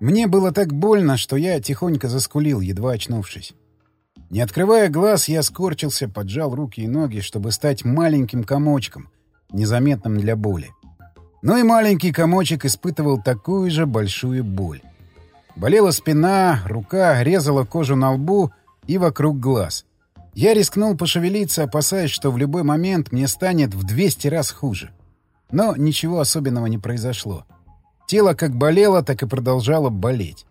Мне было так больно, что я тихонько заскулил, едва очнувшись. Не открывая глаз, я скорчился, поджал руки и ноги, чтобы стать маленьким комочком, незаметным для боли. Но и маленький комочек испытывал такую же большую боль. Болела спина, рука резала кожу на лбу и вокруг глаз. Я рискнул пошевелиться, опасаясь, что в любой момент мне станет в 200 раз хуже. Но ничего особенного не произошло. Тело как болело, так и продолжало болеть.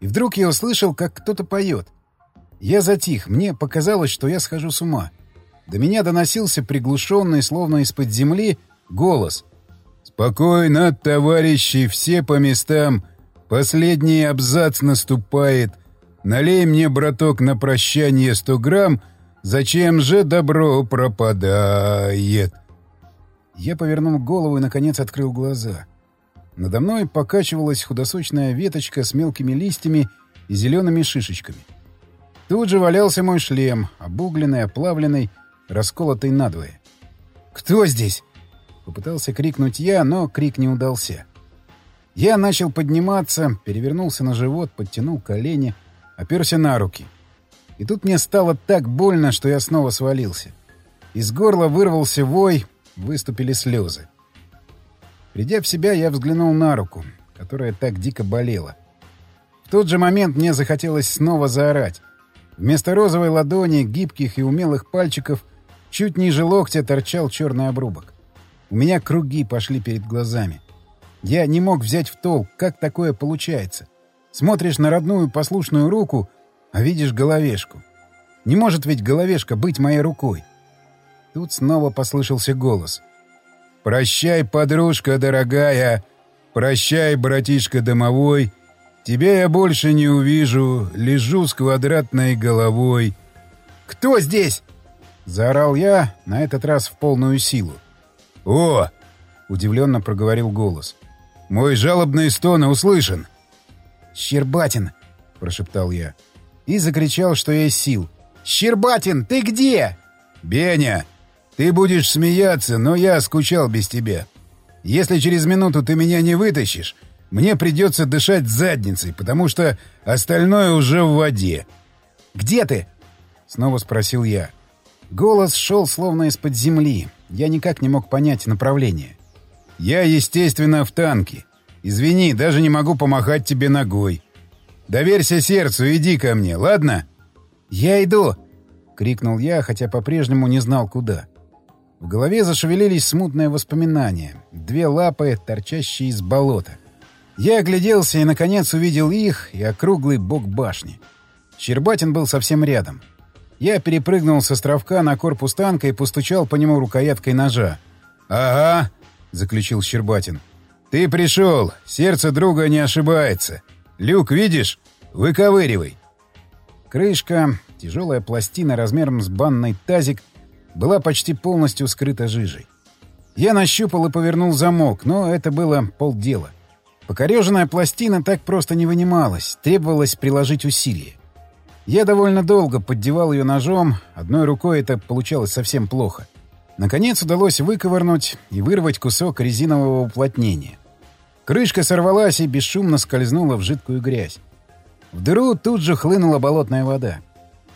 И вдруг я услышал, как кто-то поет. Я затих, мне показалось, что я схожу с ума. До меня доносился приглушенный, словно из-под земли, голос. «Спокойно, товарищи, все по местам. Последний абзац наступает. Налей мне, браток, на прощание сто грамм, Зачем же добро пропадает? Я повернул голову и, наконец, открыл глаза. Надо мной покачивалась худосочная веточка с мелкими листьями и зелеными шишечками. Тут же валялся мой шлем, обугленный, оплавленный, расколотый надвое. «Кто здесь?» — попытался крикнуть я, но крик не удался. Я начал подниматься, перевернулся на живот, подтянул колени, оперся на руки — и тут мне стало так больно, что я снова свалился. Из горла вырвался вой, выступили слезы. Придя в себя, я взглянул на руку, которая так дико болела. В тот же момент мне захотелось снова заорать. Вместо розовой ладони, гибких и умелых пальчиков, чуть ниже локтя торчал черный обрубок. У меня круги пошли перед глазами. Я не мог взять в толк, как такое получается. Смотришь на родную послушную руку — а видишь головешку. Не может ведь головешка быть моей рукой. Тут снова послышался голос. «Прощай, подружка дорогая! Прощай, братишка домовой! Тебя я больше не увижу, лежу с квадратной головой!» «Кто здесь?» — заорал я, на этот раз в полную силу. «О!» — удивленно проговорил голос. «Мой жалобный стон услышан!» «Щербатин!» — прошептал я и закричал, что есть сил. «Щербатин, ты где?» «Беня, ты будешь смеяться, но я скучал без тебя. Если через минуту ты меня не вытащишь, мне придется дышать задницей, потому что остальное уже в воде». «Где ты?» — снова спросил я. Голос шел словно из-под земли. Я никак не мог понять направление. «Я, естественно, в танке. Извини, даже не могу помахать тебе ногой. Доверься сердцу, иди ко мне, ладно?» «Я иду!» — крикнул я, хотя по-прежнему не знал, куда. В голове зашевелились смутные воспоминания. Две лапы, торчащие из болота. Я огляделся и, наконец, увидел их и округлый бок башни. Щербатин был совсем рядом. Я перепрыгнул с островка на корпус танка и постучал по нему рукояткой ножа. «Ага», — заключил Щербатин. «Ты пришел. Сердце друга не ошибается. Люк, видишь? Выковыривай. Крышка, тяжелая пластина размером с банный тазик, была почти полностью скрыта жижей. Я нащупал и повернул замок, но это было полдела. Покореженная пластина так просто не вынималась, требовалось приложить усилие. Я довольно долго поддевал ее ножом, одной рукой это получалось совсем плохо. Наконец удалось выковырнуть и вырвать кусок резинового уплотнения. Крышка сорвалась и бесшумно скользнула в жидкую грязь. В дыру тут же хлынула болотная вода.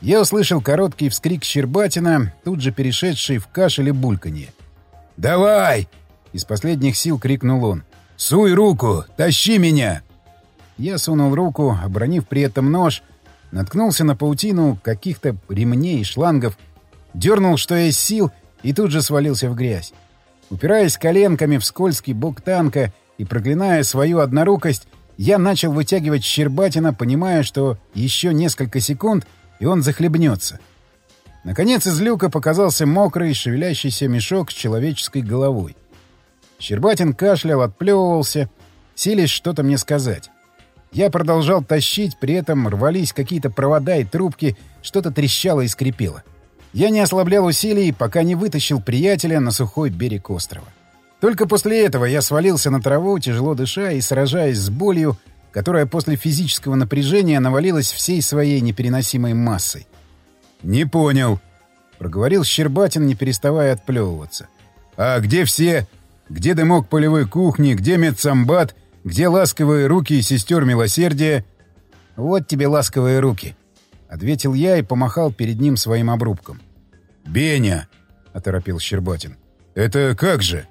Я услышал короткий вскрик Щербатина, тут же перешедший в кашель и бульканье. «Давай!» — из последних сил крикнул он. «Суй руку! Тащи меня!» Я сунул руку, обронив при этом нож, наткнулся на паутину каких-то ремней и шлангов, дернул, что есть сил, и тут же свалился в грязь. Упираясь коленками в скользкий бок танка, и, проклиная свою однорукость, я начал вытягивать Щербатина, понимая, что еще несколько секунд, и он захлебнется. Наконец из люка показался мокрый, шевелящийся мешок с человеческой головой. Щербатин кашлял, отплевывался, силясь что-то мне сказать. Я продолжал тащить, при этом рвались какие-то провода и трубки, что-то трещало и скрипело. Я не ослаблял усилий, пока не вытащил приятеля на сухой берег острова. Только после этого я свалился на траву, тяжело дыша и сражаясь с болью, которая после физического напряжения навалилась всей своей непереносимой массой. «Не понял», — проговорил Щербатин, не переставая отплевываться. «А где все? Где дымок полевой кухни? Где медсамбат? Где ласковые руки сестер милосердия?» «Вот тебе ласковые руки», — ответил я и помахал перед ним своим обрубком. «Беня!» — оторопил Щербатин. «Это как же?»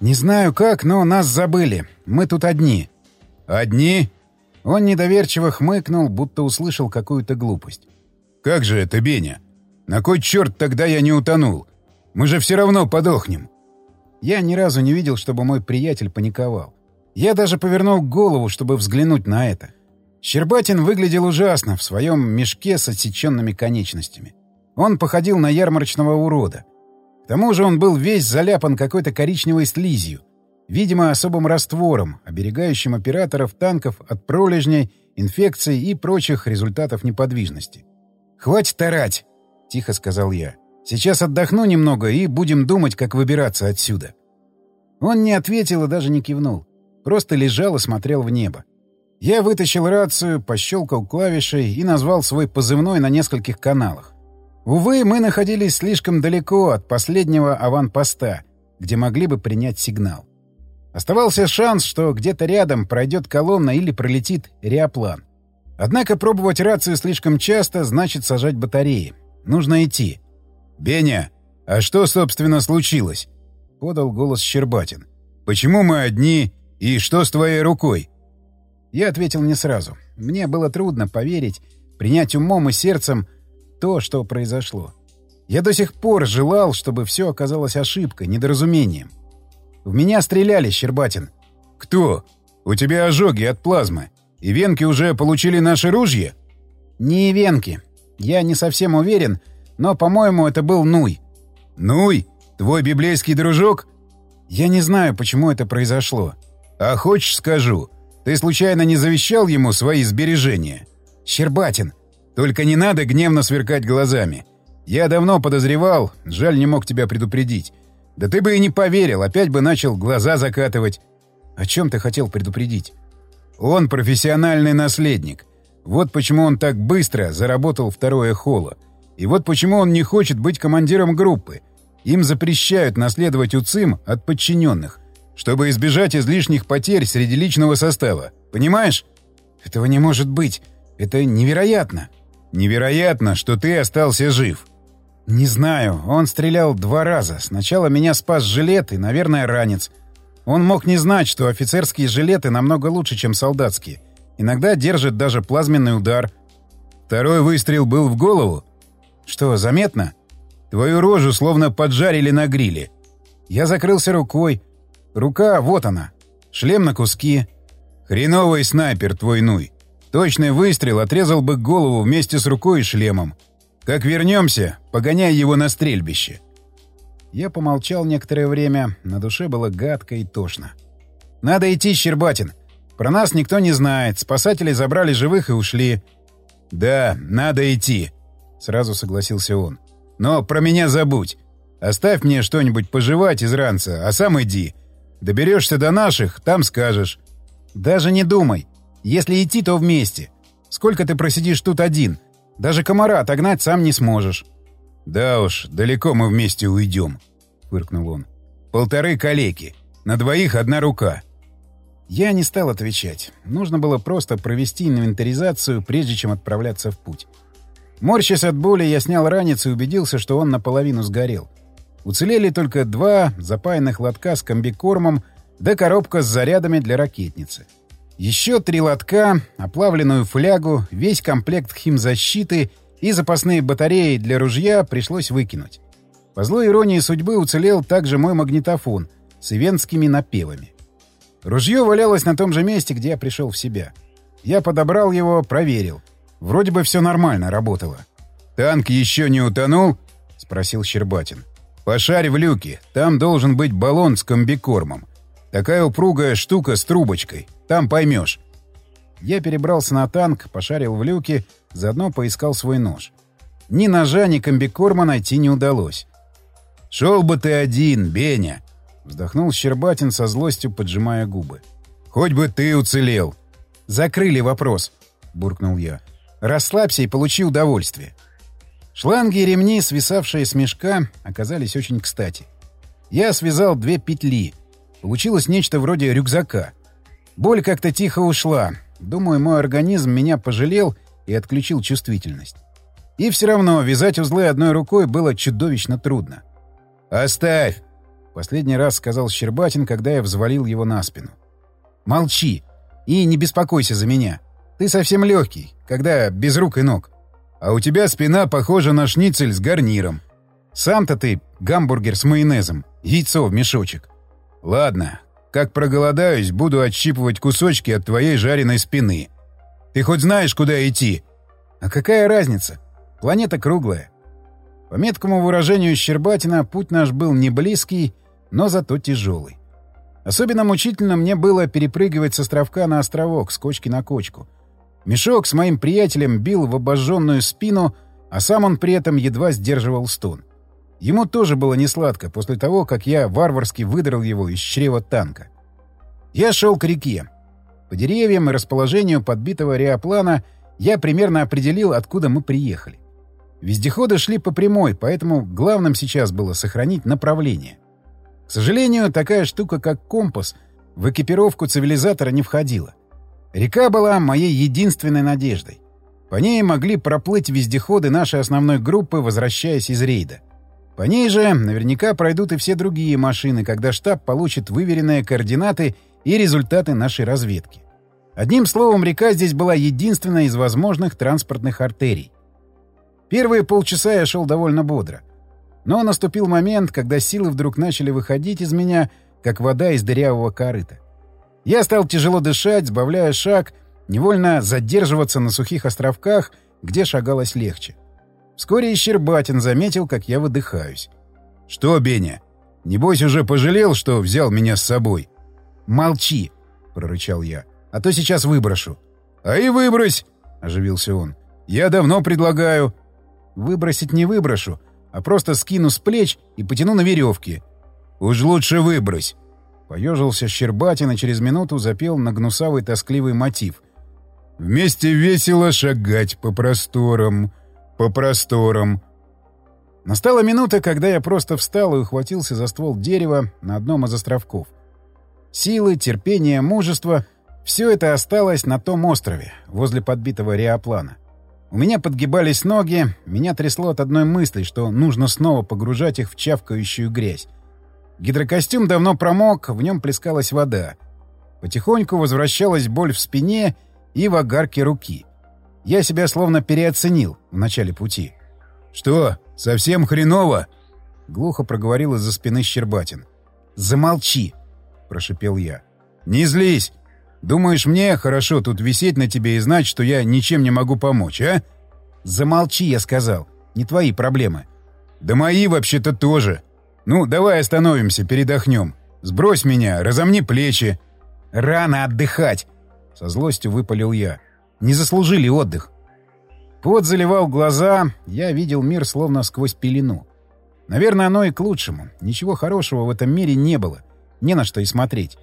«Не знаю как, но нас забыли. Мы тут одни». «Одни?» Он недоверчиво хмыкнул, будто услышал какую-то глупость. «Как же это, Беня? На кой черт тогда я не утонул? Мы же все равно подохнем!» Я ни разу не видел, чтобы мой приятель паниковал. Я даже повернул голову, чтобы взглянуть на это. Щербатин выглядел ужасно в своем мешке с отсеченными конечностями. Он походил на ярмарочного урода. К тому же он был весь заляпан какой-то коричневой слизью, видимо, особым раствором, оберегающим операторов танков от пролежней, инфекций и прочих результатов неподвижности. «Хватит орать!» — тихо сказал я. «Сейчас отдохну немного и будем думать, как выбираться отсюда». Он не ответил и даже не кивнул. Просто лежал и смотрел в небо. Я вытащил рацию, пощелкал клавишей и назвал свой позывной на нескольких каналах. Увы, мы находились слишком далеко от последнего аванпоста, где могли бы принять сигнал. Оставался шанс, что где-то рядом пройдет колонна или пролетит реоплан. Однако пробовать рацию слишком часто значит сажать батареи. Нужно идти. «Беня, а что, собственно, случилось?» — подал голос Щербатин. «Почему мы одни? И что с твоей рукой?» Я ответил не сразу. Мне было трудно поверить, принять умом и сердцем то, что произошло. Я до сих пор желал, чтобы все оказалось ошибкой, недоразумением. В меня стреляли, Щербатин. «Кто? У тебя ожоги от плазмы. И венки уже получили наши ружья?» «Не венки. Я не совсем уверен, но, по-моему, это был Нуй». «Нуй? Твой библейский дружок?» «Я не знаю, почему это произошло». «А хочешь, скажу?» Ты случайно не завещал ему свои сбережения? Щербатин. Только не надо гневно сверкать глазами. Я давно подозревал, жаль, не мог тебя предупредить. Да ты бы и не поверил, опять бы начал глаза закатывать. О чем ты хотел предупредить? Он профессиональный наследник. Вот почему он так быстро заработал второе холо. И вот почему он не хочет быть командиром группы. Им запрещают наследовать УЦИМ от подчиненных чтобы избежать излишних потерь среди личного состава. Понимаешь? Этого не может быть. Это невероятно. Невероятно, что ты остался жив. Не знаю. Он стрелял два раза. Сначала меня спас жилет и, наверное, ранец. Он мог не знать, что офицерские жилеты намного лучше, чем солдатские. Иногда держит даже плазменный удар. Второй выстрел был в голову. Что, заметно? Твою рожу словно поджарили на гриле. Я закрылся рукой. Рука, вот она. Шлем на куски. Хреновый снайпер твой Нуй. Точный выстрел отрезал бы голову вместе с рукой и шлемом. Как вернемся, погоняй его на стрельбище. Я помолчал некоторое время, на душе было гадко и тошно. «Надо идти, Щербатин. Про нас никто не знает, спасатели забрали живых и ушли». «Да, надо идти», — сразу согласился он. «Но про меня забудь. Оставь мне что-нибудь пожевать из ранца, а сам иди. Доберешься до наших, там скажешь. Даже не думай. Если идти, то вместе. Сколько ты просидишь тут один? Даже комара отогнать сам не сможешь. Да уж, далеко мы вместе уйдем, фыркнул он. Полторы калеки. На двоих одна рука. Я не стал отвечать. Нужно было просто провести инвентаризацию, прежде чем отправляться в путь. Морщась от боли, я снял ранец и убедился, что он наполовину сгорел. Уцелели только два запаянных лотка с комбикормом да коробка с зарядами для ракетницы. Еще три лотка, оплавленную флягу, весь комплект химзащиты и запасные батареи для ружья пришлось выкинуть. По злой иронии судьбы уцелел также мой магнитофон с ивентскими напевами. Ружье валялось на том же месте, где я пришел в себя. Я подобрал его, проверил. Вроде бы все нормально работало. «Танк еще не утонул?» — спросил Щербатин. Пошарь в люке, там должен быть баллон с комбикормом. Такая упругая штука с трубочкой. Там поймешь. Я перебрался на танк, пошарил в люке, заодно поискал свой нож. Ни ножа, ни комбикорма найти не удалось. «Шел бы ты один, Беня!» — вздохнул Щербатин со злостью, поджимая губы. «Хоть бы ты уцелел!» «Закрыли вопрос», — буркнул я. «Расслабься и получи удовольствие». Шланги и ремни, свисавшие с мешка, оказались очень кстати. Я связал две петли. Получилось нечто вроде рюкзака. Боль как-то тихо ушла. Думаю, мой организм меня пожалел и отключил чувствительность. И все равно вязать узлы одной рукой было чудовищно трудно. «Оставь!» — последний раз сказал Щербатин, когда я взвалил его на спину. «Молчи! И не беспокойся за меня. Ты совсем легкий, когда без рук и ног. А у тебя спина похожа на шницель с гарниром. Сам-то ты гамбургер с майонезом, яйцо в мешочек. Ладно, как проголодаюсь, буду отщипывать кусочки от твоей жареной спины. Ты хоть знаешь, куда идти? А какая разница? Планета круглая. По меткому выражению Щербатина, путь наш был не близкий, но зато тяжелый. Особенно мучительно мне было перепрыгивать с островка на островок, с кочки на кочку. Мешок с моим приятелем бил в обожженную спину, а сам он при этом едва сдерживал стон. Ему тоже было несладко после того, как я варварски выдрал его из чрева танка. Я шел к реке. По деревьям и расположению подбитого реоплана я примерно определил, откуда мы приехали. Вездеходы шли по прямой, поэтому главным сейчас было сохранить направление. К сожалению, такая штука, как компас, в экипировку цивилизатора не входила. Река была моей единственной надеждой. По ней могли проплыть вездеходы нашей основной группы, возвращаясь из рейда. По ней же наверняка пройдут и все другие машины, когда штаб получит выверенные координаты и результаты нашей разведки. Одним словом, река здесь была единственной из возможных транспортных артерий. Первые полчаса я шел довольно бодро. Но наступил момент, когда силы вдруг начали выходить из меня, как вода из дырявого корыта. Я стал тяжело дышать, сбавляя шаг, невольно задерживаться на сухих островках, где шагалось легче. — Вскоре и Щербатин заметил, как я выдыхаюсь. «Что, Беня, небось уже пожалел, что взял меня с собой?» «Молчи!» — прорычал я. «А то сейчас выброшу». «А и выбрось!» — оживился он. «Я давно предлагаю». «Выбросить не выброшу, а просто скину с плеч и потяну на веревке». «Уж лучше выбрось!» Поежился Щербатин и через минуту запел на гнусавый тоскливый мотив. «Вместе весело шагать по просторам, по просторам. Настала минута, когда я просто встал и ухватился за ствол дерева на одном из островков. Силы, терпение, мужество — все это осталось на том острове, возле подбитого реоплана. У меня подгибались ноги, меня трясло от одной мысли, что нужно снова погружать их в чавкающую грязь. Гидрокостюм давно промок, в нем плескалась вода. Потихоньку возвращалась боль в спине и в огарке руки. Я себя словно переоценил в начале пути. «Что, совсем хреново?» — глухо проговорил из-за спины Щербатин. «Замолчи!» — прошипел я. «Не злись! Думаешь, мне хорошо тут висеть на тебе и знать, что я ничем не могу помочь, а?» «Замолчи!» — я сказал. «Не твои проблемы». «Да мои вообще-то тоже. Ну, давай остановимся, передохнем. Сбрось меня, разомни плечи». «Рано отдыхать!» — со злостью выпалил я. Не заслужили отдых. Пот заливал глаза, я видел мир словно сквозь пелену. Наверное, оно и к лучшему. Ничего хорошего в этом мире не было. Не на что и смотреть.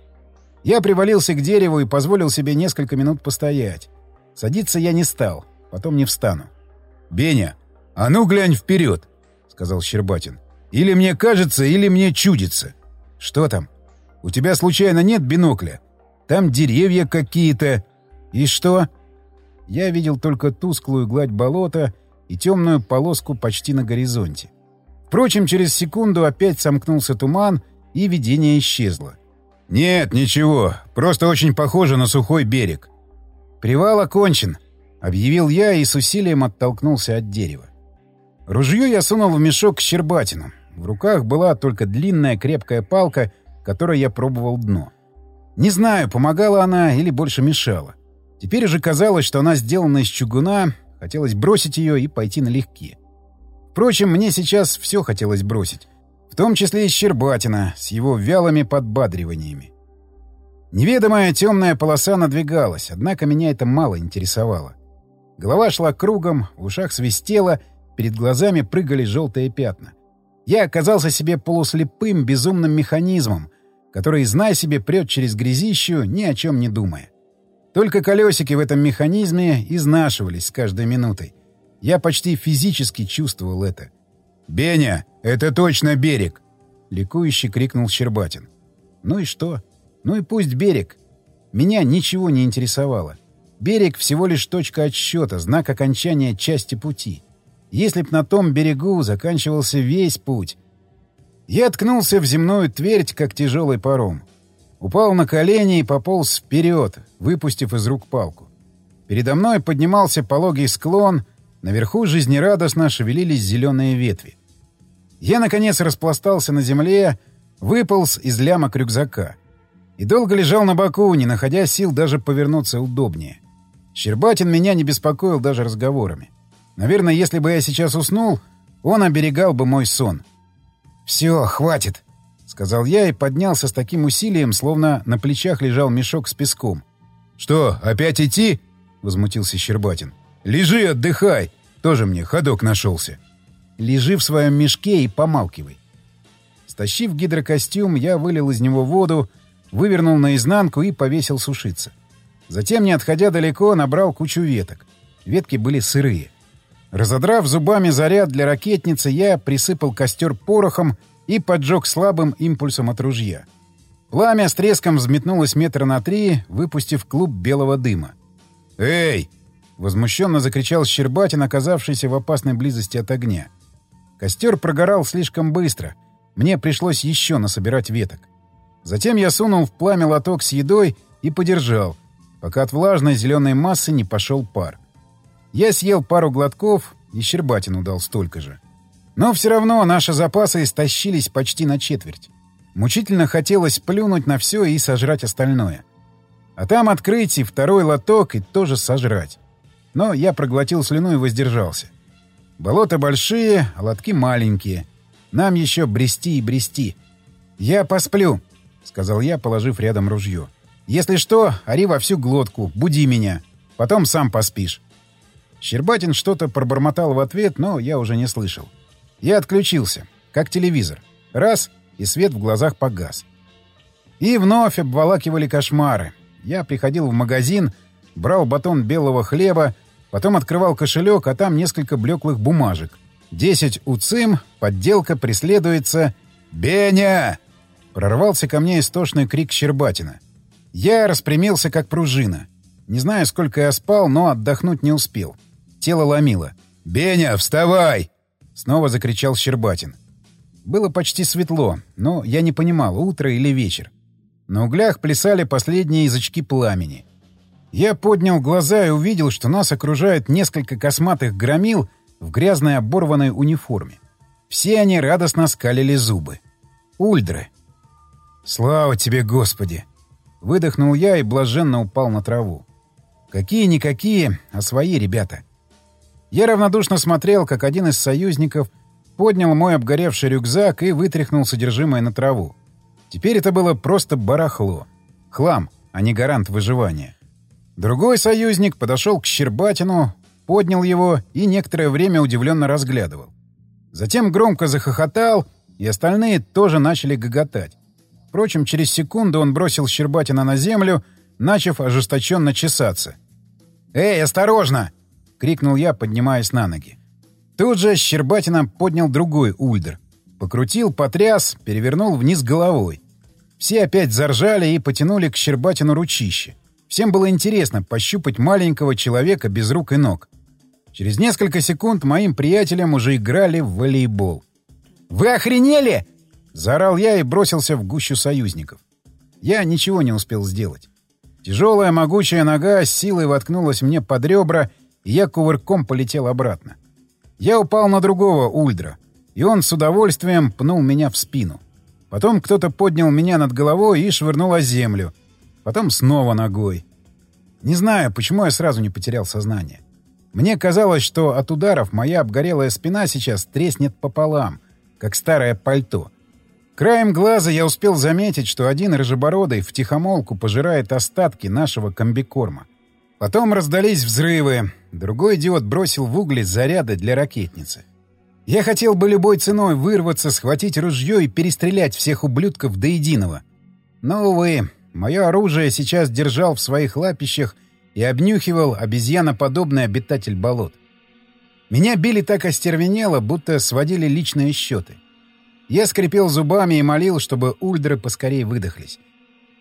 Я привалился к дереву и позволил себе несколько минут постоять. Садиться я не стал, потом не встану. «Беня, а ну глянь вперед!» — сказал Щербатин. «Или мне кажется, или мне чудится». «Что там? У тебя случайно нет бинокля? Там деревья какие-то...» «И что?» Я видел только тусклую гладь болота и темную полоску почти на горизонте. Впрочем, через секунду опять сомкнулся туман, и видение исчезло. «Нет, ничего. Просто очень похоже на сухой берег». «Привал окончен», — объявил я и с усилием оттолкнулся от дерева. Ружье я сунул в мешок к Щербатину. В руках была только длинная крепкая палка, которой я пробовал дно. Не знаю, помогала она или больше мешала. Теперь уже казалось, что она сделана из чугуна, хотелось бросить ее и пойти налегке. Впрочем, мне сейчас все хотелось бросить, в том числе и Щербатина с его вялыми подбадриваниями. Неведомая темная полоса надвигалась, однако меня это мало интересовало. Голова шла кругом, в ушах свистело, перед глазами прыгали желтые пятна. Я оказался себе полуслепым, безумным механизмом, который, зная себе, прет через грязищу, ни о чем не думая. Только колесики в этом механизме изнашивались с каждой минутой. Я почти физически чувствовал это. «Беня, это точно берег!» — ликующе крикнул Щербатин. «Ну и что? Ну и пусть берег. меня ничего не интересовало. Берег всего лишь точка отсчета, знак окончания части пути. Если б на том берегу заканчивался весь путь... Я ткнулся в земную твердь, как тяжелый паром. Упал на колени и пополз вперед, выпустив из рук палку. Передо мной поднимался пологий склон, наверху жизнерадостно шевелились зеленые ветви. Я, наконец, распластался на земле, выполз из лямок рюкзака. И долго лежал на боку, не находя сил даже повернуться удобнее. Щербатин меня не беспокоил даже разговорами. Наверное, если бы я сейчас уснул, он оберегал бы мой сон. «Все, хватит!» — сказал я и поднялся с таким усилием, словно на плечах лежал мешок с песком. «Что, опять идти?» — возмутился Щербатин. «Лежи, отдыхай! Тоже мне ходок нашелся». «Лежи в своем мешке и помалкивай». Стащив гидрокостюм, я вылил из него воду, вывернул наизнанку и повесил сушиться. Затем, не отходя далеко, набрал кучу веток. Ветки были сырые. Разодрав зубами заряд для ракетницы, я присыпал костер порохом и поджег слабым импульсом от ружья. Пламя с треском взметнулось метра на три, выпустив клуб белого дыма. «Эй!» — возмущенно закричал Щербатин, оказавшийся в опасной близости от огня. Костер прогорал слишком быстро. Мне пришлось еще насобирать веток. Затем я сунул в пламя лоток с едой и подержал, пока от влажной зеленой массы не пошел пар. Я съел пару глотков, и Щербатину дал столько же. Но все равно наши запасы истощились почти на четверть. Мучительно хотелось плюнуть на все и сожрать остальное. А там открыть и второй лоток, и тоже сожрать. Но я проглотил слюну и воздержался. Болота большие, а лотки маленькие. Нам еще брести и брести. «Я посплю», — сказал я, положив рядом ружье. «Если что, ори во всю глотку, буди меня. Потом сам поспишь». Щербатин что-то пробормотал в ответ, но я уже не слышал. Я отключился, как телевизор. Раз — и свет в глазах погас. И вновь обволакивали кошмары. Я приходил в магазин, брал батон белого хлеба, потом открывал кошелек, а там несколько блеклых бумажек. Десять уцим, подделка преследуется... «Беня!» Прорвался ко мне истошный крик Щербатина. Я распрямился, как пружина. Не знаю, сколько я спал, но отдохнуть не успел. Тело ломило. «Беня, вставай!» Снова закричал Щербатин. Было почти светло, но я не понимал, утро или вечер. На углях плясали последние язычки пламени. Я поднял глаза и увидел, что нас окружает несколько косматых громил в грязной оборванной униформе. Все они радостно скалили зубы. Ульдры. «Слава тебе, Господи!» Выдохнул я и блаженно упал на траву. Какие-никакие, а свои ребята. Я равнодушно смотрел, как один из союзников поднял мой обгоревший рюкзак и вытряхнул содержимое на траву. Теперь это было просто барахло. Хлам, а не гарант выживания. Другой союзник подошел к Щербатину, поднял его и некоторое время удивленно разглядывал. Затем громко захохотал, и остальные тоже начали гоготать. Впрочем, через секунду он бросил Щербатина на землю, начав ожесточенно чесаться. «Эй, осторожно!» — крикнул я, поднимаясь на ноги. Тут же Щербатина поднял другой ульдер. Покрутил, потряс, перевернул вниз головой. Все опять заржали и потянули к Щербатину ручище. Всем было интересно пощупать маленького человека без рук и ног. Через несколько секунд моим приятелям уже играли в волейбол. «Вы охренели?» Заорал я и бросился в гущу союзников. Я ничего не успел сделать. Тяжелая могучая нога с силой воткнулась мне под ребра, и я кувырком полетел обратно. Я упал на другого ульдра, и он с удовольствием пнул меня в спину. Потом кто-то поднял меня над головой и швырнул о землю. Потом снова ногой. Не знаю, почему я сразу не потерял сознание. Мне казалось, что от ударов моя обгорелая спина сейчас треснет пополам, как старое пальто — Краем глаза я успел заметить, что один рыжебородый втихомолку пожирает остатки нашего комбикорма. Потом раздались взрывы. Другой идиот бросил в угли заряды для ракетницы. Я хотел бы любой ценой вырваться, схватить ружье и перестрелять всех ублюдков до единого. Но, увы, мое оружие сейчас держал в своих лапищах и обнюхивал обезьяноподобный обитатель болот. Меня били так остервенело, будто сводили личные счеты. Я скрипел зубами и молил, чтобы ульдры поскорее выдохлись.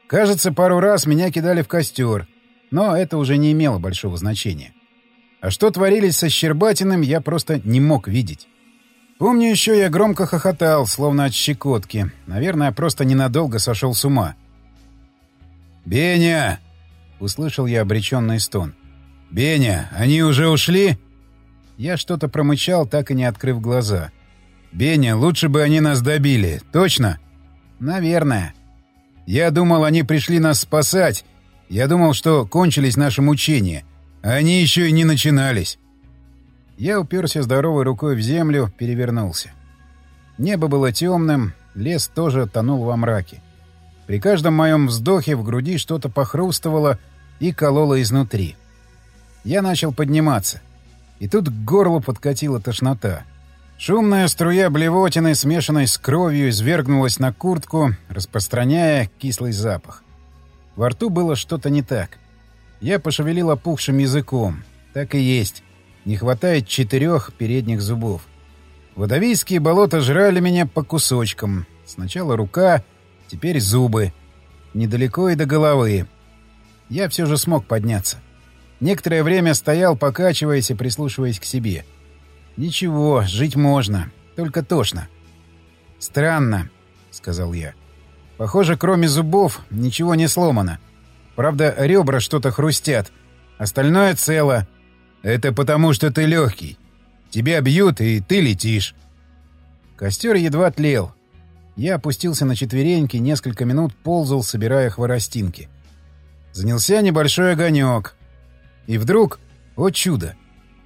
Кажется, пару раз меня кидали в костер, но это уже не имело большого значения. А что творились со Щербатиным, я просто не мог видеть. Помню еще, я громко хохотал, словно от щекотки. Наверное, просто ненадолго сошел с ума. «Беня!» — услышал я обреченный стон. «Беня, они уже ушли?» Я что-то промычал, так и не открыв глаза. «Беня, лучше бы они нас добили. Точно?» «Наверное». «Я думал, они пришли нас спасать. Я думал, что кончились наши мучения. Они еще и не начинались». Я уперся здоровой рукой в землю, перевернулся. Небо было темным, лес тоже тонул во мраке. При каждом моем вздохе в груди что-то похрустывало и кололо изнутри. Я начал подниматься. И тут к горлу подкатила тошнота. Шумная струя блевотины, смешанной с кровью, извергнулась на куртку, распространяя кислый запах. Во рту было что-то не так. Я пошевелил опухшим языком. Так и есть. Не хватает четырех передних зубов. Водовийские болота жрали меня по кусочкам. Сначала рука, теперь зубы. Недалеко и до головы. Я все же смог подняться. Некоторое время стоял, покачиваясь и прислушиваясь к себе. «Ничего, жить можно. Только тошно». «Странно», — сказал я. «Похоже, кроме зубов, ничего не сломано. Правда, ребра что-то хрустят. Остальное цело. Это потому, что ты легкий. Тебя бьют, и ты летишь. Костер едва тлел. Я опустился на четвереньки, несколько минут ползал, собирая хворостинки. Занялся небольшой огонек. И вдруг, о чудо,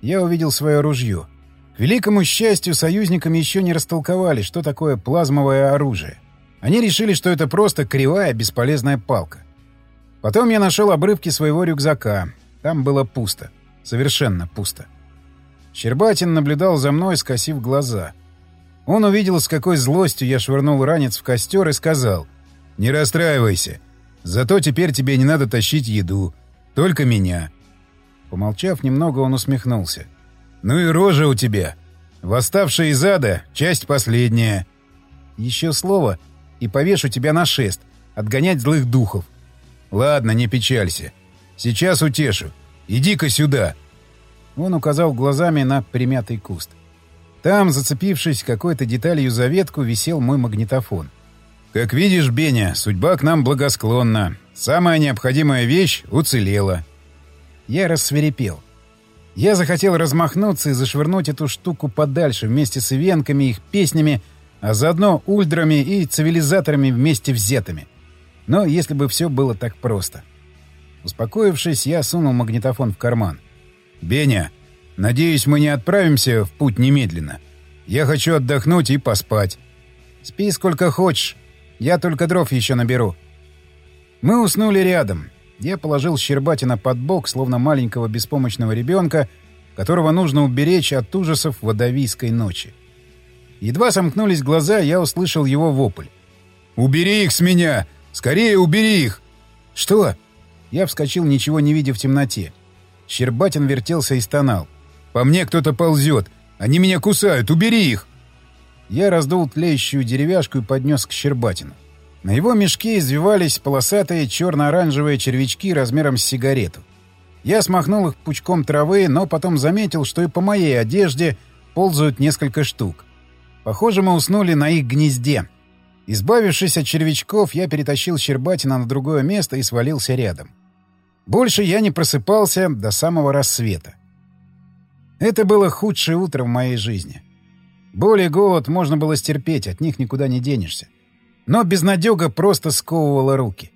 я увидел свое ружье. К великому счастью, союзникам еще не растолковали, что такое плазмовое оружие. Они решили, что это просто кривая, бесполезная палка. Потом я нашел обрывки своего рюкзака. Там было пусто. Совершенно пусто. Щербатин наблюдал за мной, скосив глаза. Он увидел, с какой злостью я швырнул ранец в костер и сказал, «Не расстраивайся. Зато теперь тебе не надо тащить еду. Только меня». Помолчав немного, он усмехнулся. «Ну и рожа у тебя. Восставшая из ада, часть последняя. Еще слово, и повешу тебя на шест, отгонять злых духов. Ладно, не печалься. Сейчас утешу. Иди-ка сюда!» Он указал глазами на примятый куст. Там, зацепившись какой-то деталью за ветку, висел мой магнитофон. «Как видишь, Беня, судьба к нам благосклонна. Самая необходимая вещь уцелела». Я рассверепел. Я захотел размахнуться и зашвырнуть эту штуку подальше вместе с ивенками, их песнями, а заодно ульдрами и цивилизаторами вместе взятыми. Но если бы все было так просто. Успокоившись, я сунул магнитофон в карман. «Беня, надеюсь, мы не отправимся в путь немедленно. Я хочу отдохнуть и поспать». «Спи сколько хочешь. Я только дров еще наберу». Мы уснули рядом. Я положил Щербатина под бок, словно маленького беспомощного ребенка, которого нужно уберечь от ужасов водовийской ночи. Едва сомкнулись глаза, я услышал его вопль. «Убери их с меня! Скорее убери их!» «Что?» Я вскочил, ничего не видя в темноте. Щербатин вертелся и стонал. «По мне кто-то ползет! Они меня кусают! Убери их!» Я раздул тлеющую деревяшку и поднес к Щербатину. На его мешке извивались полосатые черно-оранжевые червячки размером с сигарету. Я смахнул их пучком травы, но потом заметил, что и по моей одежде ползают несколько штук. Похоже, мы уснули на их гнезде. Избавившись от червячков, я перетащил Щербатина на другое место и свалился рядом. Больше я не просыпался до самого рассвета. Это было худшее утро в моей жизни. Боль и голод можно было стерпеть, от них никуда не денешься. Но безнадега просто сковывала руки.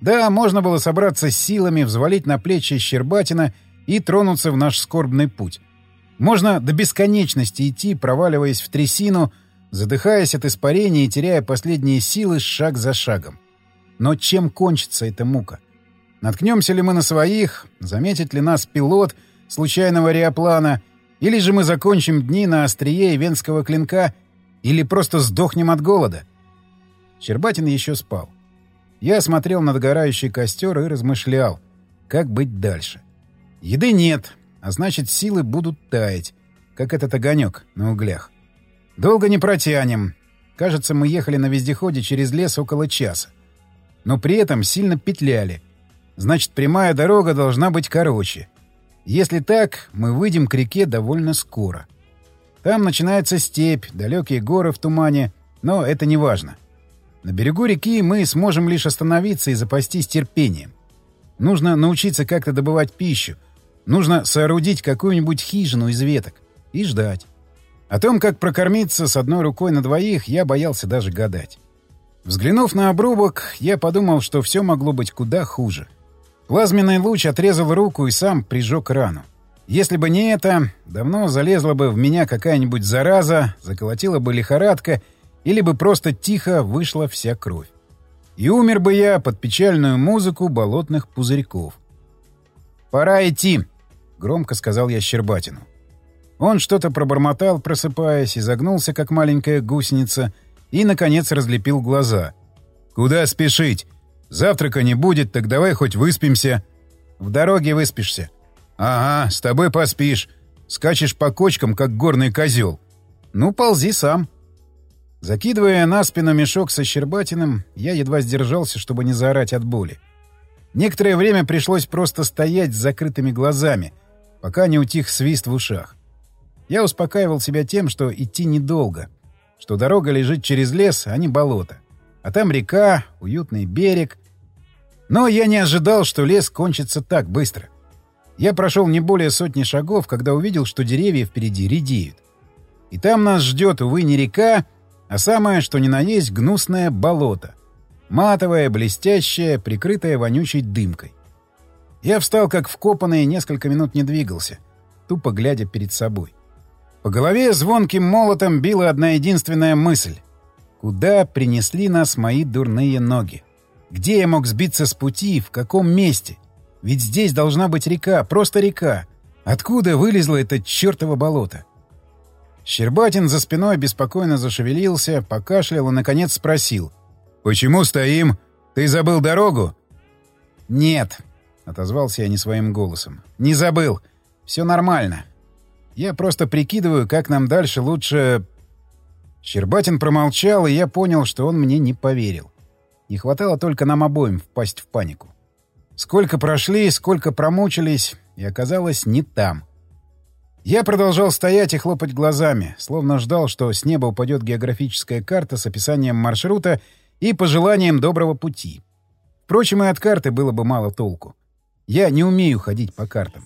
Да, можно было собраться с силами, взвалить на плечи Щербатина и тронуться в наш скорбный путь. Можно до бесконечности идти, проваливаясь в трясину, задыхаясь от испарения и теряя последние силы шаг за шагом. Но чем кончится эта мука? Наткнемся ли мы на своих, заметит ли нас пилот случайного реоплана, или же мы закончим дни на острие венского клинка, или просто сдохнем от голода. Щербатин еще спал. Я смотрел на догорающий костер и размышлял, как быть дальше. Еды нет, а значит, силы будут таять, как этот огонек на углях. Долго не протянем. Кажется, мы ехали на вездеходе через лес около часа. но при этом сильно петляли. Значит, прямая дорога должна быть короче. Если так, мы выйдем к реке довольно скоро. Там начинается степь, далекие горы в тумане, но это не важно. На берегу реки мы сможем лишь остановиться и запастись терпением. Нужно научиться как-то добывать пищу. Нужно соорудить какую-нибудь хижину из веток. И ждать. О том, как прокормиться с одной рукой на двоих, я боялся даже гадать. Взглянув на обрубок, я подумал, что все могло быть куда хуже. Плазменный луч отрезал руку и сам прижег рану. Если бы не это, давно залезла бы в меня какая-нибудь зараза, заколотила бы лихорадка — или бы просто тихо вышла вся кровь. И умер бы я под печальную музыку болотных пузырьков. «Пора идти», — громко сказал я Щербатину. Он что-то пробормотал, просыпаясь, изогнулся, как маленькая гусеница, и, наконец, разлепил глаза. «Куда спешить? Завтрака не будет, так давай хоть выспимся». «В дороге выспишься». «Ага, с тобой поспишь. Скачешь по кочкам, как горный козел». «Ну, ползи сам». Закидывая на спину мешок со щербатиным, я едва сдержался, чтобы не заорать от боли. Некоторое время пришлось просто стоять с закрытыми глазами, пока не утих свист в ушах. Я успокаивал себя тем, что идти недолго, что дорога лежит через лес, а не болото. А там река, уютный берег. Но я не ожидал, что лес кончится так быстро. Я прошел не более сотни шагов, когда увидел, что деревья впереди редеют. И там нас ждет, увы, не река, а самое, что ни на есть, гнусное болото. Матовое, блестящее, прикрытое вонючей дымкой. Я встал как вкопанный и несколько минут не двигался, тупо глядя перед собой. По голове звонким молотом била одна единственная мысль. Куда принесли нас мои дурные ноги? Где я мог сбиться с пути, в каком месте? Ведь здесь должна быть река, просто река. Откуда вылезло это чертово болото? Щербатин за спиной беспокойно зашевелился, покашлял и, наконец, спросил. «Почему стоим? Ты забыл дорогу?» «Нет», — отозвался я не своим голосом. «Не забыл. Все нормально. Я просто прикидываю, как нам дальше лучше...» Щербатин промолчал, и я понял, что он мне не поверил. Не хватало только нам обоим впасть в панику. Сколько прошли, сколько промучились, и оказалось не там — я продолжал стоять и хлопать глазами, словно ждал, что с неба упадет географическая карта с описанием маршрута и пожеланием доброго пути. Впрочем, и от карты было бы мало толку. Я не умею ходить по картам.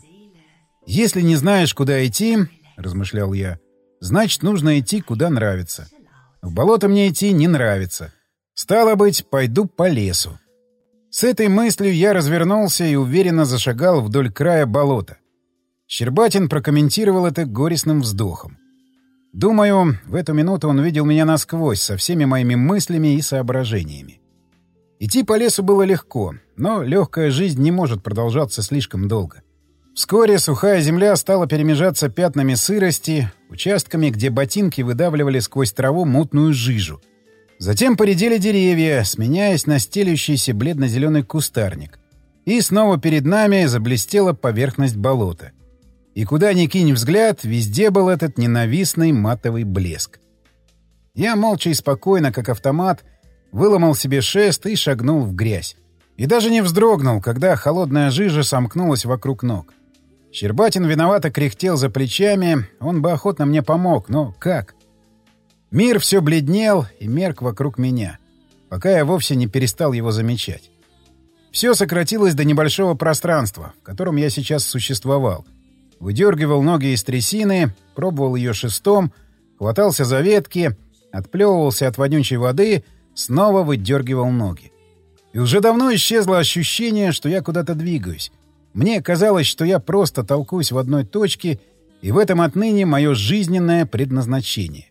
«Если не знаешь, куда идти, — размышлял я, — значит, нужно идти, куда нравится. В болото мне идти не нравится. Стало быть, пойду по лесу». С этой мыслью я развернулся и уверенно зашагал вдоль края болота. Щербатин прокомментировал это горестным вздохом. Думаю, в эту минуту он видел меня насквозь со всеми моими мыслями и соображениями. Идти по лесу было легко, но легкая жизнь не может продолжаться слишком долго. Вскоре сухая земля стала перемежаться пятнами сырости, участками, где ботинки выдавливали сквозь траву мутную жижу. Затем поредели деревья, сменяясь на стелющийся бледно-зеленый кустарник. И снова перед нами заблестела поверхность болота — и куда ни кинь взгляд, везде был этот ненавистный матовый блеск. Я молча и спокойно, как автомат, выломал себе шест и шагнул в грязь. И даже не вздрогнул, когда холодная жижа сомкнулась вокруг ног. Щербатин виновато кряхтел за плечами, он бы охотно мне помог, но как? Мир все бледнел и мерк вокруг меня, пока я вовсе не перестал его замечать. Все сократилось до небольшого пространства, в котором я сейчас существовал — выдергивал ноги из трясины, пробовал ее шестом, хватался за ветки, отплевывался от вонючей воды, снова выдергивал ноги. И уже давно исчезло ощущение, что я куда-то двигаюсь. Мне казалось, что я просто толкусь в одной точке, и в этом отныне мое жизненное предназначение.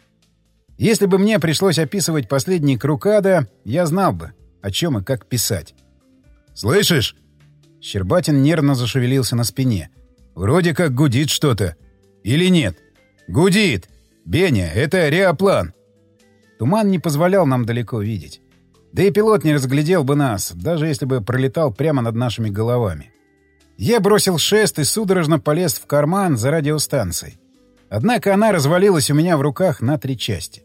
Если бы мне пришлось описывать последний круг ада, я знал бы, о чем и как писать. «Слышишь?» Щербатин нервно зашевелился на спине — Вроде как гудит что-то. Или нет? Гудит! Беня, это реоплан. Туман не позволял нам далеко видеть. Да и пилот не разглядел бы нас, даже если бы пролетал прямо над нашими головами. Я бросил шест и судорожно полез в карман за радиостанцией. Однако она развалилась у меня в руках на три части.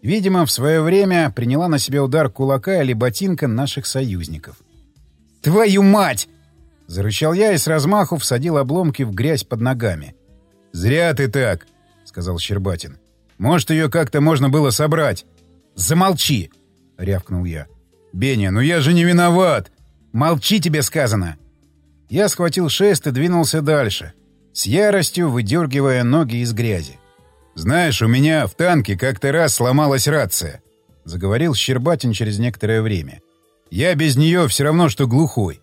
Видимо, в свое время приняла на себя удар кулака или ботинка наших союзников. «Твою мать!» — зарычал я и с размаху всадил обломки в грязь под ногами. «Зря ты так!» — сказал Щербатин. «Может, ее как-то можно было собрать?» «Замолчи!» — рявкнул я. «Беня, ну я же не виноват!» «Молчи, тебе сказано!» Я схватил шест и двинулся дальше, с яростью выдергивая ноги из грязи. «Знаешь, у меня в танке как-то раз сломалась рация», — заговорил Щербатин через некоторое время. «Я без нее все равно, что глухой.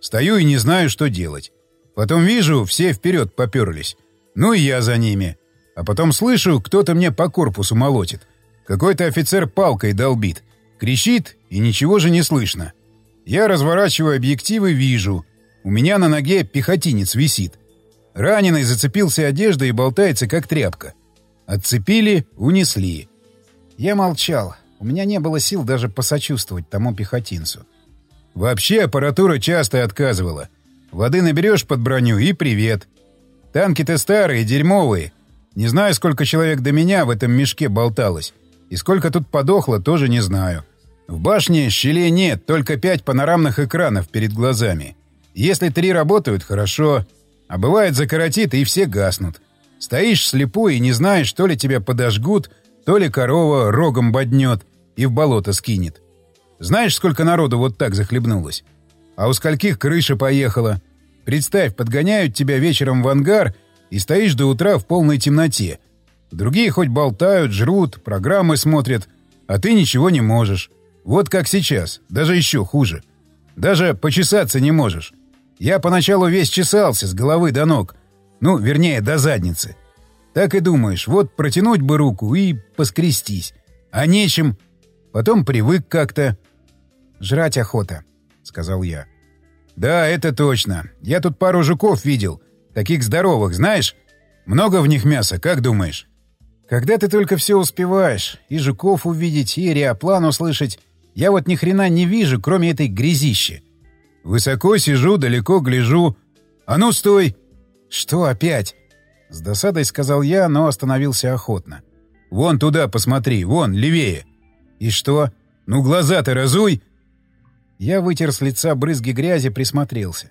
Стою и не знаю, что делать. Потом вижу, все вперед поперлись. Ну и я за ними. А потом слышу, кто-то мне по корпусу молотит. Какой-то офицер палкой долбит. Кричит, и ничего же не слышно. Я разворачиваю объективы, вижу. У меня на ноге пехотинец висит. Раненый зацепился одеждой и болтается, как тряпка. Отцепили, унесли. Я молчал. У меня не было сил даже посочувствовать тому пехотинцу. Вообще аппаратура часто отказывала. Воды наберешь под броню и привет. Танки-то старые, дерьмовые. Не знаю, сколько человек до меня в этом мешке болталось. И сколько тут подохло, тоже не знаю. В башне щелей нет, только пять панорамных экранов перед глазами. Если три работают, хорошо. А бывает закоротит, и все гаснут. Стоишь слепой и не знаешь, то ли тебя подожгут, то ли корова рогом боднет и в болото скинет. Знаешь, сколько народу вот так захлебнулось? А у скольких крыша поехала? Представь, подгоняют тебя вечером в ангар и стоишь до утра в полной темноте. Другие хоть болтают, жрут, программы смотрят, а ты ничего не можешь. Вот как сейчас, даже еще хуже. Даже почесаться не можешь. Я поначалу весь чесался с головы до ног. Ну, вернее, до задницы. Так и думаешь, вот протянуть бы руку и поскрестись. А нечем. Потом привык как-то. «Жрать охота», — сказал я. «Да, это точно. Я тут пару жуков видел. Таких здоровых, знаешь? Много в них мяса, как думаешь?» «Когда ты только все успеваешь, и жуков увидеть, и реоплан услышать, я вот ни хрена не вижу, кроме этой грязищи». «Высоко сижу, далеко гляжу. А ну, стой!» «Что опять?» С досадой сказал я, но остановился охотно. «Вон туда посмотри, вон, левее». «И что?» «Ну, глаза-то разуй!» Я вытер с лица брызги грязи, присмотрелся.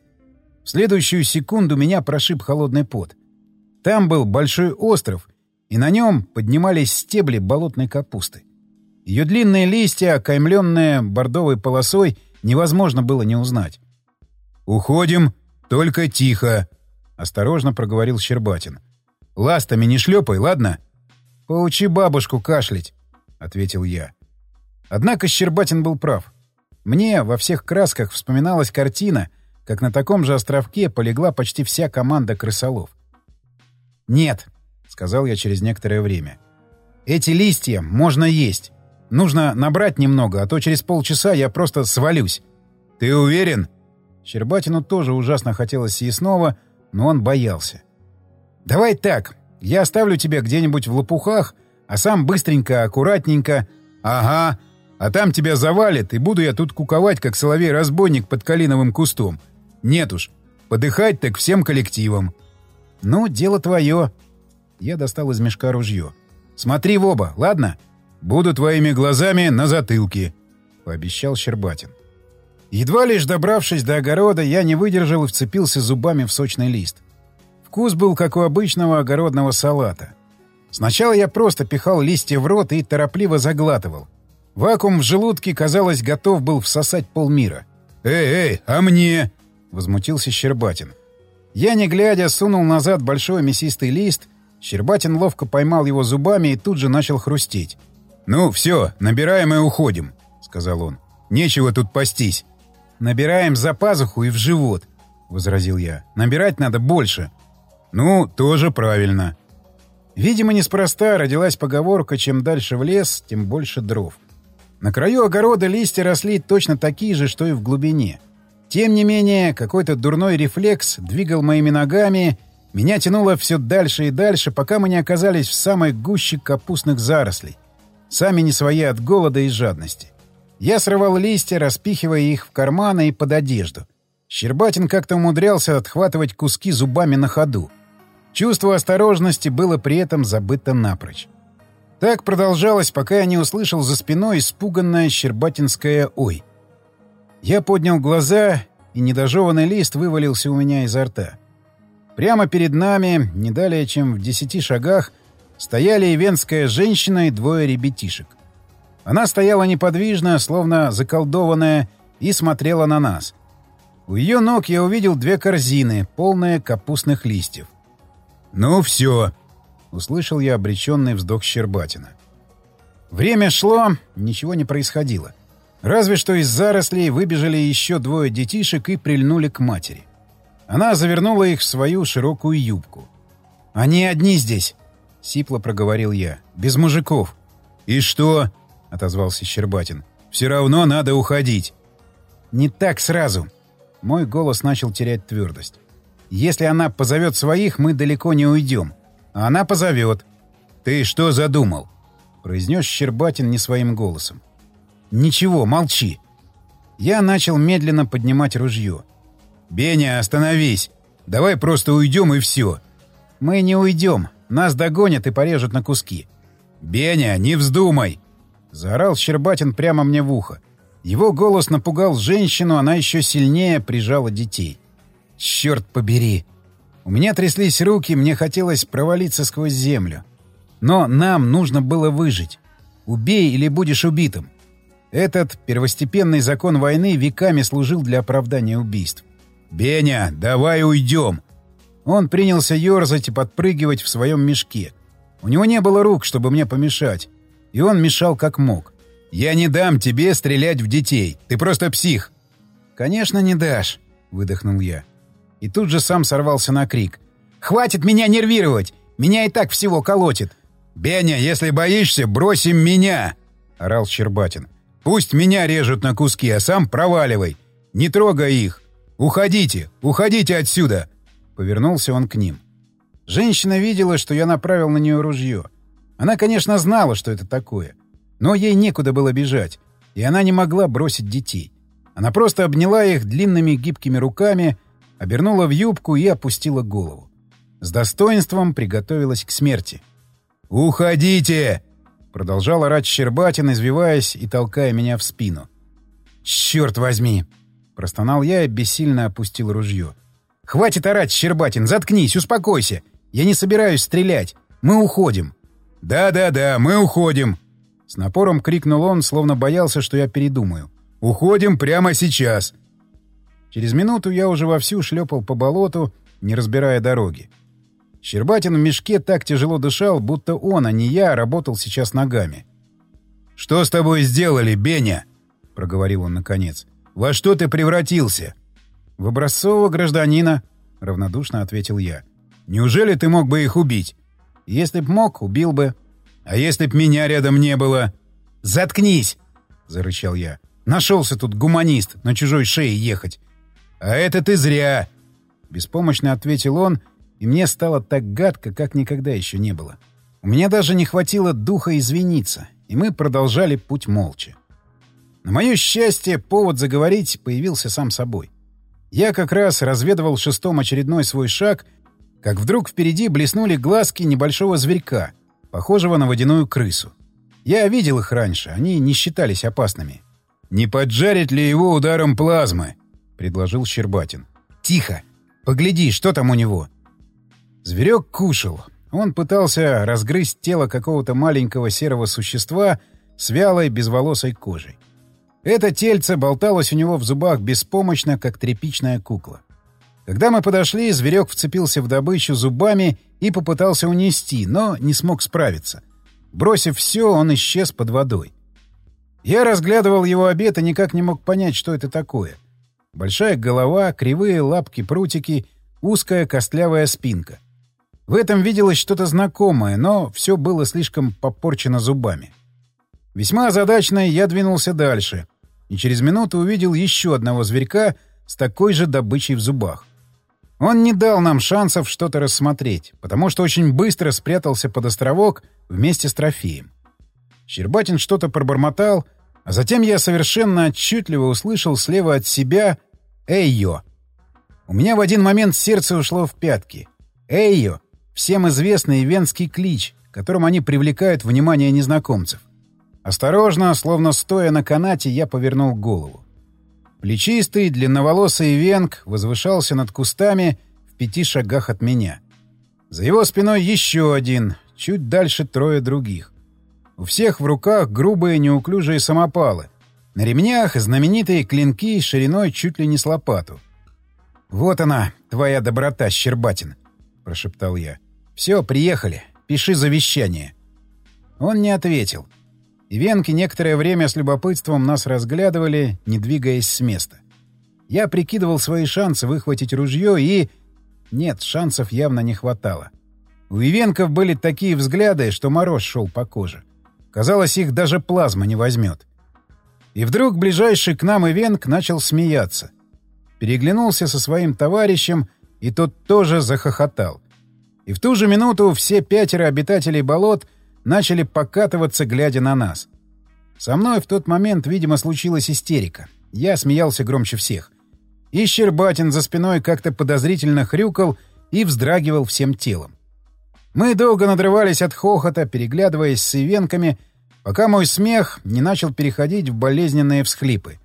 В следующую секунду меня прошиб холодный пот. Там был большой остров, и на нем поднимались стебли болотной капусты. Ее длинные листья, окаймленные бордовой полосой, невозможно было не узнать. «Уходим, только тихо», — осторожно проговорил Щербатин. «Ластами не шлепай, ладно?» «Поучи бабушку кашлять», — ответил я. Однако Щербатин был прав. Мне во всех красках вспоминалась картина, как на таком же островке полегла почти вся команда крысолов. «Нет», — сказал я через некоторое время. «Эти листья можно есть. Нужно набрать немного, а то через полчаса я просто свалюсь». «Ты уверен?» Щербатину тоже ужасно хотелось съестного, но он боялся. «Давай так. Я оставлю тебя где-нибудь в лопухах, а сам быстренько, аккуратненько...» «Ага», а там тебя завалит, и буду я тут куковать, как соловей-разбойник под калиновым кустом. Нет уж, подыхать так всем коллективом. Ну, дело твое. Я достал из мешка ружье. Смотри в оба, ладно? Буду твоими глазами на затылке, — пообещал Щербатин. Едва лишь добравшись до огорода, я не выдержал и вцепился зубами в сочный лист. Вкус был, как у обычного огородного салата. Сначала я просто пихал листья в рот и торопливо заглатывал — Вакуум в желудке, казалось, готов был всосать полмира. «Эй, эй, а мне?» — возмутился Щербатин. Я, не глядя, сунул назад большой мясистый лист. Щербатин ловко поймал его зубами и тут же начал хрустеть. «Ну, все, набираем и уходим», — сказал он. «Нечего тут пастись». «Набираем за пазуху и в живот», — возразил я. «Набирать надо больше». «Ну, тоже правильно». Видимо, неспроста родилась поговорка «чем дальше в лес, тем больше дров». На краю огорода листья росли точно такие же, что и в глубине. Тем не менее, какой-то дурной рефлекс двигал моими ногами, меня тянуло все дальше и дальше, пока мы не оказались в самой гуще капустных зарослей, сами не свои от голода и жадности. Я срывал листья, распихивая их в карманы и под одежду. Щербатин как-то умудрялся отхватывать куски зубами на ходу. Чувство осторожности было при этом забыто напрочь. Так продолжалось, пока я не услышал за спиной испуганное щербатинское «Ой». Я поднял глаза, и недожеванный лист вывалился у меня изо рта. Прямо перед нами, не далее чем в десяти шагах, стояли и венская женщина и двое ребятишек. Она стояла неподвижно, словно заколдованная, и смотрела на нас. У ее ног я увидел две корзины, полные капустных листьев. «Ну все!» — услышал я обреченный вздох Щербатина. Время шло, ничего не происходило. Разве что из зарослей выбежали еще двое детишек и прильнули к матери. Она завернула их в свою широкую юбку. «Они одни здесь», — сипло проговорил я. «Без мужиков». «И что?» — отозвался Щербатин. «Все равно надо уходить». «Не так сразу». Мой голос начал терять твердость. «Если она позовет своих, мы далеко не уйдем. А она позовет». «Ты что задумал?» — произнес Щербатин не своим голосом. «Ничего, молчи». Я начал медленно поднимать ружье. «Беня, остановись! Давай просто уйдем и все!» «Мы не уйдем. Нас догонят и порежут на куски». «Беня, не вздумай!» — заорал Щербатин прямо мне в ухо. Его голос напугал женщину, она еще сильнее прижала детей. «Черт побери!» У меня тряслись руки, мне хотелось провалиться сквозь землю. Но нам нужно было выжить. Убей или будешь убитым. Этот первостепенный закон войны веками служил для оправдания убийств. «Беня, давай уйдем!» Он принялся ерзать и подпрыгивать в своем мешке. У него не было рук, чтобы мне помешать, и он мешал как мог. «Я не дам тебе стрелять в детей. Ты просто псих». «Конечно, не дашь», — выдохнул я. И тут же сам сорвался на крик. «Хватит меня нервировать! Меня и так всего колотит!» «Беня, если боишься, бросим меня!» — орал Щербатин. Пусть меня режут на куски, а сам проваливай. Не трогай их. Уходите, уходите отсюда!» Повернулся он к ним. Женщина видела, что я направил на нее ружье. Она, конечно, знала, что это такое. Но ей некуда было бежать, и она не могла бросить детей. Она просто обняла их длинными гибкими руками, обернула в юбку и опустила голову. С достоинством приготовилась к смерти. «Уходите!» Продолжал орать Щербатин, извиваясь и толкая меня в спину. «Черт возьми!» Простонал я и бессильно опустил ружье. «Хватит орать, Щербатин! Заткнись, успокойся! Я не собираюсь стрелять! Мы уходим!» «Да-да-да, мы уходим!» С напором крикнул он, словно боялся, что я передумаю. «Уходим прямо сейчас!» Через минуту я уже вовсю шлепал по болоту, не разбирая дороги. Щербатин в мешке так тяжело дышал, будто он, а не я, работал сейчас ногами. «Что с тобой сделали, Беня?» — проговорил он наконец. «Во что ты превратился?» «В образцового гражданина», — равнодушно ответил я. «Неужели ты мог бы их убить?» «Если б мог, убил бы». «А если б меня рядом не было?» «Заткнись!» — зарычал я. «Нашелся тут гуманист на чужой шее ехать». «А это ты зря!» Беспомощно ответил он и мне стало так гадко, как никогда еще не было. У меня даже не хватило духа извиниться, и мы продолжали путь молча. На мое счастье, повод заговорить появился сам собой. Я как раз разведывал шестом очередной свой шаг, как вдруг впереди блеснули глазки небольшого зверька, похожего на водяную крысу. Я видел их раньше, они не считались опасными. «Не поджарить ли его ударом плазмы?» — предложил Щербатин. «Тихо! Погляди, что там у него!» Зверек кушал. Он пытался разгрызть тело какого-то маленького серого существа с вялой безволосой кожей. Это тельце болталось у него в зубах беспомощно, как тряпичная кукла. Когда мы подошли, зверек вцепился в добычу зубами и попытался унести, но не смог справиться. Бросив все, он исчез под водой. Я разглядывал его обед и никак не мог понять, что это такое. Большая голова, кривые лапки-прутики, узкая костлявая спинка — в этом виделось что-то знакомое, но все было слишком попорчено зубами. Весьма озадаченный я двинулся дальше и через минуту увидел еще одного зверька с такой же добычей в зубах. Он не дал нам шансов что-то рассмотреть, потому что очень быстро спрятался под островок вместе с трофеем. Щербатин что-то пробормотал, а затем я совершенно отчетливо услышал слева от себя «Эйо». У меня в один момент сердце ушло в пятки. «Эйо» Всем известный венский клич, которым они привлекают внимание незнакомцев. Осторожно, словно стоя на канате, я повернул голову. Плечистый, длинноволосый венг возвышался над кустами в пяти шагах от меня. За его спиной еще один, чуть дальше трое других. У всех в руках грубые неуклюжие самопалы. На ремнях знаменитые клинки шириной чуть ли не с лопату. «Вот она, твоя доброта, Щербатин!» — прошептал я. «Все, приехали. Пиши завещание». Он не ответил. И венки некоторое время с любопытством нас разглядывали, не двигаясь с места. Я прикидывал свои шансы выхватить ружье и... Нет, шансов явно не хватало. У Ивенков были такие взгляды, что мороз шел по коже. Казалось, их даже плазма не возьмет. И вдруг ближайший к нам Ивенк начал смеяться. Переглянулся со своим товарищем, и тот тоже захохотал. И в ту же минуту все пятеро обитателей болот начали покатываться, глядя на нас. Со мной в тот момент, видимо, случилась истерика. Я смеялся громче всех. И Щербатин за спиной как-то подозрительно хрюкал и вздрагивал всем телом. Мы долго надрывались от хохота, переглядываясь с ивенками, пока мой смех не начал переходить в болезненные всхлипы.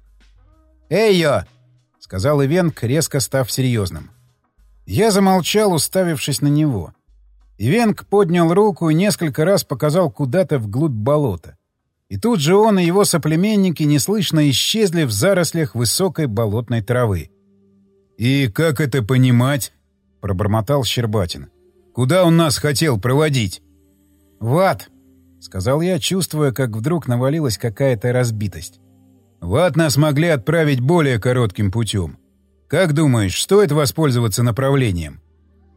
«Эй, йо!» — сказал Ивенк, резко став серьезным. Я замолчал, уставившись на него. Ивенк поднял руку и несколько раз показал куда-то вглубь болота. И тут же он и его соплеменники неслышно исчезли в зарослях высокой болотной травы. «И как это понимать?» — пробормотал Щербатин. «Куда он нас хотел проводить?» «В ад», — сказал я, чувствуя, как вдруг навалилась какая-то разбитость. «В ад нас могли отправить более коротким путем. Как думаешь, стоит воспользоваться направлением?»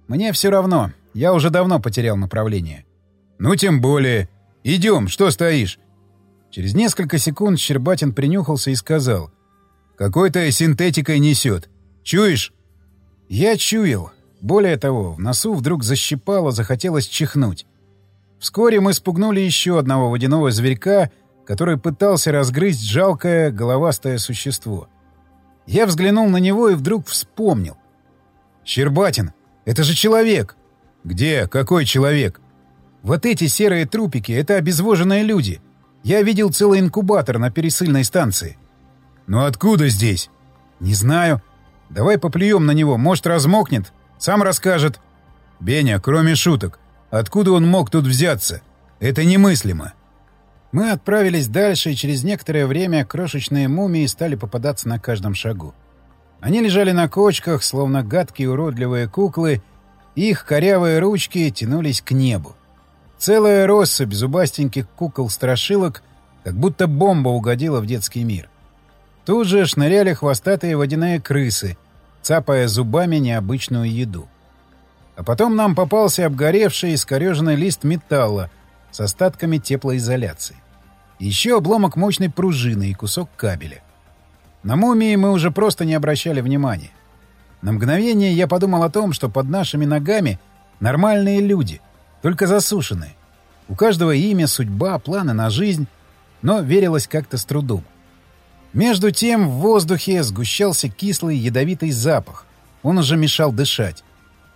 «Мне все равно. Я уже давно потерял направление». «Ну, тем более. Идем, что стоишь?» Через несколько секунд Щербатин принюхался и сказал. «Какой-то синтетикой несет. Чуешь?» Я чуял. Более того, в носу вдруг защипало, захотелось чихнуть. Вскоре мы спугнули еще одного водяного зверька, который пытался разгрызть жалкое головастое существо. Я взглянул на него и вдруг вспомнил. «Щербатин, это же человек!» «Где? Какой человек?» «Вот эти серые трупики — это обезвоженные люди. Я видел целый инкубатор на пересыльной станции». «Но откуда здесь?» «Не знаю. Давай поплюем на него, может, размокнет. Сам расскажет». «Беня, кроме шуток, откуда он мог тут взяться? Это немыслимо». Мы отправились дальше, и через некоторое время крошечные мумии стали попадаться на каждом шагу. Они лежали на кочках, словно гадкие уродливые куклы, их корявые ручки тянулись к небу. Целая россыпь зубастеньких кукол-страшилок, как будто бомба угодила в детский мир. Тут же шныряли хвостатые водяные крысы, цапая зубами необычную еду. А потом нам попался обгоревший и искореженный лист металла с остатками теплоизоляции. Еще обломок мощной пружины и кусок кабеля. На мумии мы уже просто не обращали внимания. На мгновение я подумал о том, что под нашими ногами нормальные люди, только засушенные. У каждого имя, судьба, планы на жизнь, но верилось как-то с трудом. Между тем в воздухе сгущался кислый ядовитый запах. Он уже мешал дышать.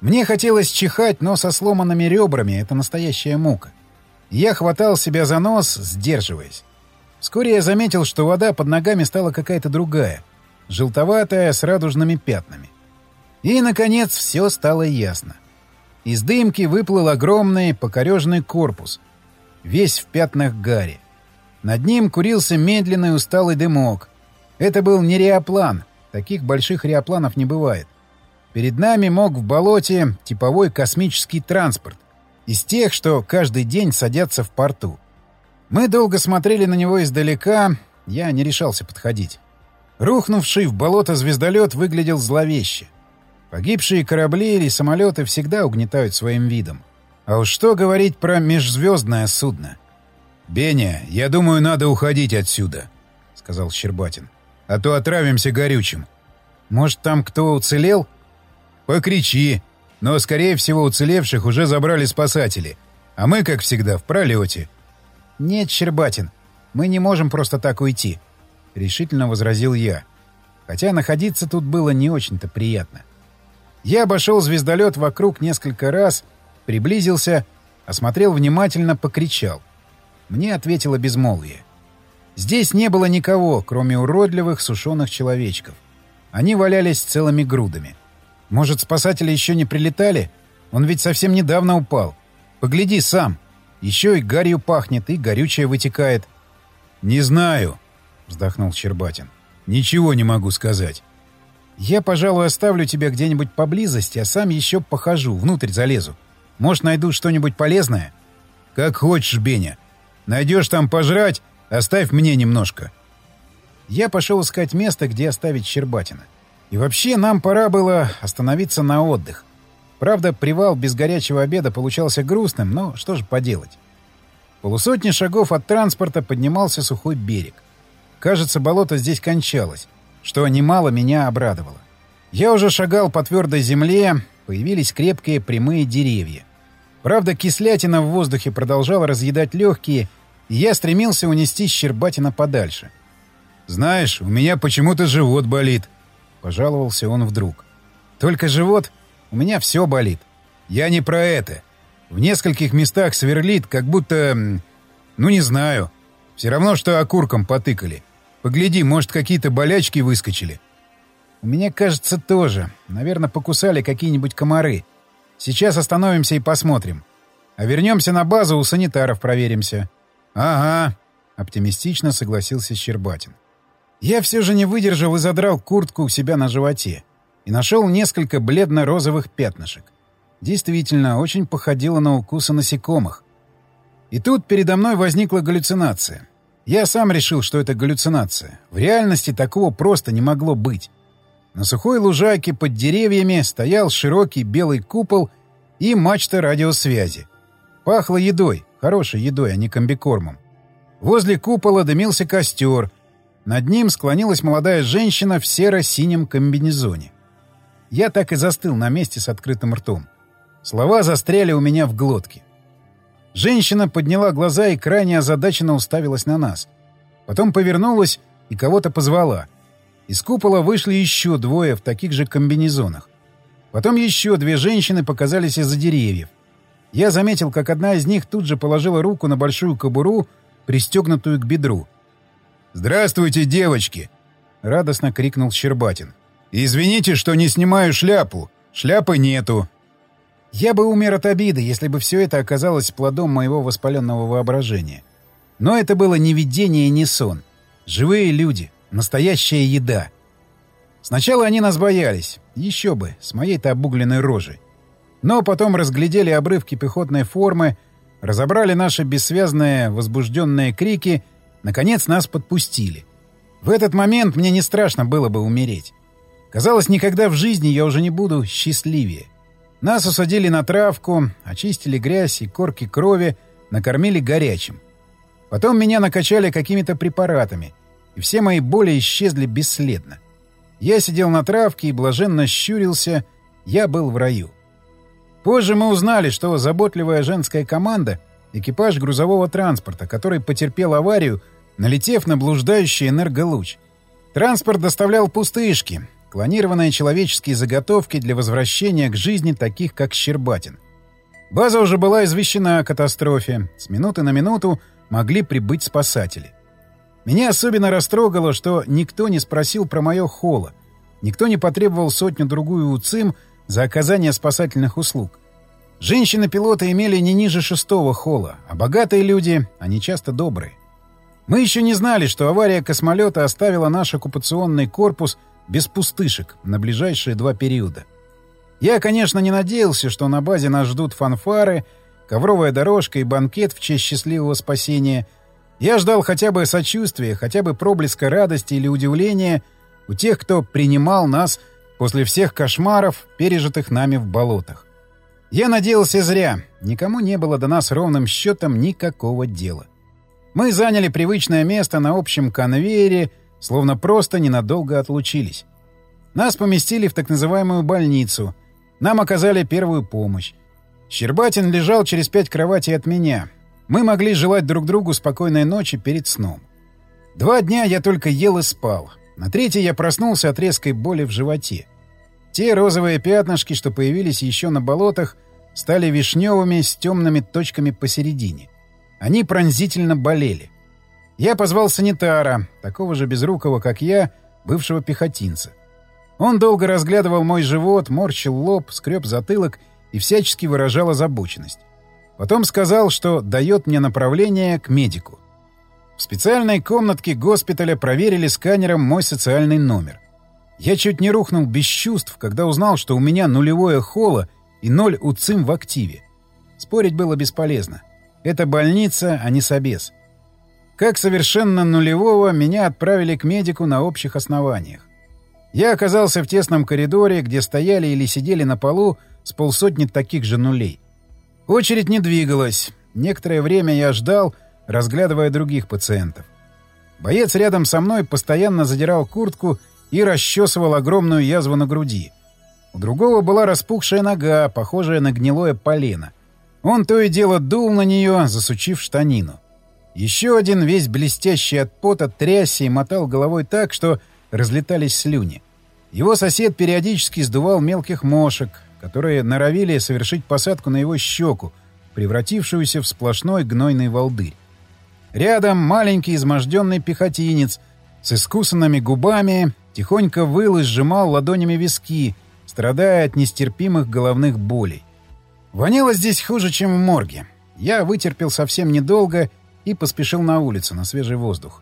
Мне хотелось чихать, но со сломанными ребрами это настоящая мука. Я хватал себя за нос, сдерживаясь. Вскоре я заметил, что вода под ногами стала какая-то другая, желтоватая, с радужными пятнами. И, наконец, все стало ясно. Из дымки выплыл огромный покорежный корпус, весь в пятнах гари. Над ним курился медленный усталый дымок. Это был не реоплан. Таких больших реопланов не бывает. Перед нами мог в болоте типовой космический транспорт. Из тех, что каждый день садятся в порту. Мы долго смотрели на него издалека, я не решался подходить. Рухнувший в болото звездолет выглядел зловеще. Погибшие корабли или самолеты всегда угнетают своим видом. А уж что говорить про межзвездное судно? «Беня, я думаю, надо уходить отсюда», — сказал Щербатин. «А то отравимся горючим». «Может, там кто уцелел?» «Покричи. Но, скорее всего, уцелевших уже забрали спасатели. А мы, как всегда, в пролете». «Нет, Щербатин, мы не можем просто так уйти», — решительно возразил я. Хотя находиться тут было не очень-то приятно. Я обошел звездолет вокруг несколько раз, приблизился Осмотрел внимательно, покричал. Мне ответило безмолвие. Здесь не было никого, кроме уродливых сушеных человечков. Они валялись целыми грудами. Может, спасатели еще не прилетали? Он ведь совсем недавно упал. Погляди сам. Еще и гарью пахнет, и горючее вытекает. — Не знаю, — вздохнул Щербатин. — Ничего не могу сказать. Я, пожалуй, оставлю тебя где-нибудь поблизости, а сам еще похожу, внутрь залезу. Может, найду что-нибудь полезное? — Как хочешь, Беня. Найдешь там пожрать, оставь мне немножко. Я пошел искать место, где оставить Щербатина. И вообще нам пора было остановиться на отдых. Правда, привал без горячего обеда получался грустным, но что же поделать. Полусотни шагов от транспорта поднимался сухой берег. Кажется, болото здесь кончалось, что немало меня обрадовало. Я уже шагал по твердой земле, появились крепкие прямые деревья. Правда, кислятина в воздухе продолжала разъедать легкие, и я стремился унести Щербатина подальше. «Знаешь, у меня почему-то живот болит», — пожаловался он вдруг. «Только живот? У меня все болит». «Я не про это. В нескольких местах сверлит, как будто... Ну, не знаю. Все равно, что окурком потыкали. Погляди, может, какие-то болячки выскочили». «У меня, кажется, тоже. Наверное, покусали какие-нибудь комары. Сейчас остановимся и посмотрим. А вернемся на базу, у санитаров проверимся. — Ага, — оптимистично согласился Щербатин. Я все же не выдержал и задрал куртку у себя на животе. И нашел несколько бледно-розовых пятнышек. Действительно, очень походило на укусы насекомых. И тут передо мной возникла галлюцинация. Я сам решил, что это галлюцинация. В реальности такого просто не могло быть. На сухой лужайке под деревьями стоял широкий белый купол и мачта радиосвязи. Пахло едой, хорошей едой, а не комбикормом. Возле купола дымился костер. Над ним склонилась молодая женщина в серо-синем комбинезоне. Я так и застыл на месте с открытым ртом. Слова застряли у меня в глотке. Женщина подняла глаза и крайне озадаченно уставилась на нас. Потом повернулась и кого-то позвала — из купола вышли еще двое в таких же комбинезонах. Потом еще две женщины показались из-за деревьев. Я заметил, как одна из них тут же положила руку на большую кобуру, пристегнутую к бедру. «Здравствуйте, девочки!» — радостно крикнул Щербатин. «Извините, что не снимаю шляпу. Шляпы нету». Я бы умер от обиды, если бы все это оказалось плодом моего воспаленного воображения. Но это было не видение, не сон. Живые люди. Настоящая еда. Сначала они нас боялись. Еще бы, с моей-то обугленной рожей. Но потом разглядели обрывки пехотной формы, разобрали наши бессвязные возбужденные крики, наконец нас подпустили. В этот момент мне не страшно было бы умереть. Казалось, никогда в жизни я уже не буду счастливее. Нас усадили на травку, очистили грязь и корки крови, накормили горячим. Потом меня накачали какими-то препаратами — и все мои боли исчезли бесследно. Я сидел на травке и блаженно щурился, я был в раю. Позже мы узнали, что заботливая женская команда — экипаж грузового транспорта, который потерпел аварию, налетев на блуждающий энерголуч. Транспорт доставлял пустышки, клонированные человеческие заготовки для возвращения к жизни таких, как Щербатин. База уже была извещена о катастрофе. С минуты на минуту могли прибыть спасатели. Меня особенно растрогало, что никто не спросил про мое холо. Никто не потребовал сотню-другую УЦИМ за оказание спасательных услуг. Женщины-пилоты имели не ниже шестого холла, а богатые люди, они часто добрые. Мы еще не знали, что авария космолета оставила наш оккупационный корпус без пустышек на ближайшие два периода. Я, конечно, не надеялся, что на базе нас ждут фанфары, ковровая дорожка и банкет в честь счастливого спасения — я ждал хотя бы сочувствия, хотя бы проблеска радости или удивления у тех, кто принимал нас после всех кошмаров, пережитых нами в болотах. Я надеялся зря. Никому не было до нас ровным счетом никакого дела. Мы заняли привычное место на общем конвейере, словно просто ненадолго отлучились. Нас поместили в так называемую больницу. Нам оказали первую помощь. Щербатин лежал через пять кроватей от меня, мы могли желать друг другу спокойной ночи перед сном. Два дня я только ел и спал. На третий я проснулся от резкой боли в животе. Те розовые пятнышки, что появились еще на болотах, стали вишневыми с темными точками посередине. Они пронзительно болели. Я позвал санитара, такого же безрукого, как я, бывшего пехотинца. Он долго разглядывал мой живот, морщил лоб, скреб затылок и всячески выражал озабоченность. Потом сказал, что дает мне направление к медику. В специальной комнатке госпиталя проверили сканером мой социальный номер. Я чуть не рухнул без чувств, когда узнал, что у меня нулевое холо и ноль УЦИМ в активе. Спорить было бесполезно. Это больница, а не собес. Как совершенно нулевого меня отправили к медику на общих основаниях. Я оказался в тесном коридоре, где стояли или сидели на полу с полсотни таких же нулей. Очередь не двигалась. Некоторое время я ждал, разглядывая других пациентов. Боец рядом со мной постоянно задирал куртку и расчесывал огромную язву на груди. У другого была распухшая нога, похожая на гнилое полено. Он то и дело дул на нее, засучив штанину. Еще один, весь блестящий от пота, трясся и мотал головой так, что разлетались слюни. Его сосед периодически сдувал мелких мошек, которые норовили совершить посадку на его щеку, превратившуюся в сплошной гнойный волдырь. Рядом маленький изможденный пехотинец с искусанными губами тихонько выл и сжимал ладонями виски, страдая от нестерпимых головных болей. Воняло здесь хуже, чем в морге. Я вытерпел совсем недолго и поспешил на улицу, на свежий воздух.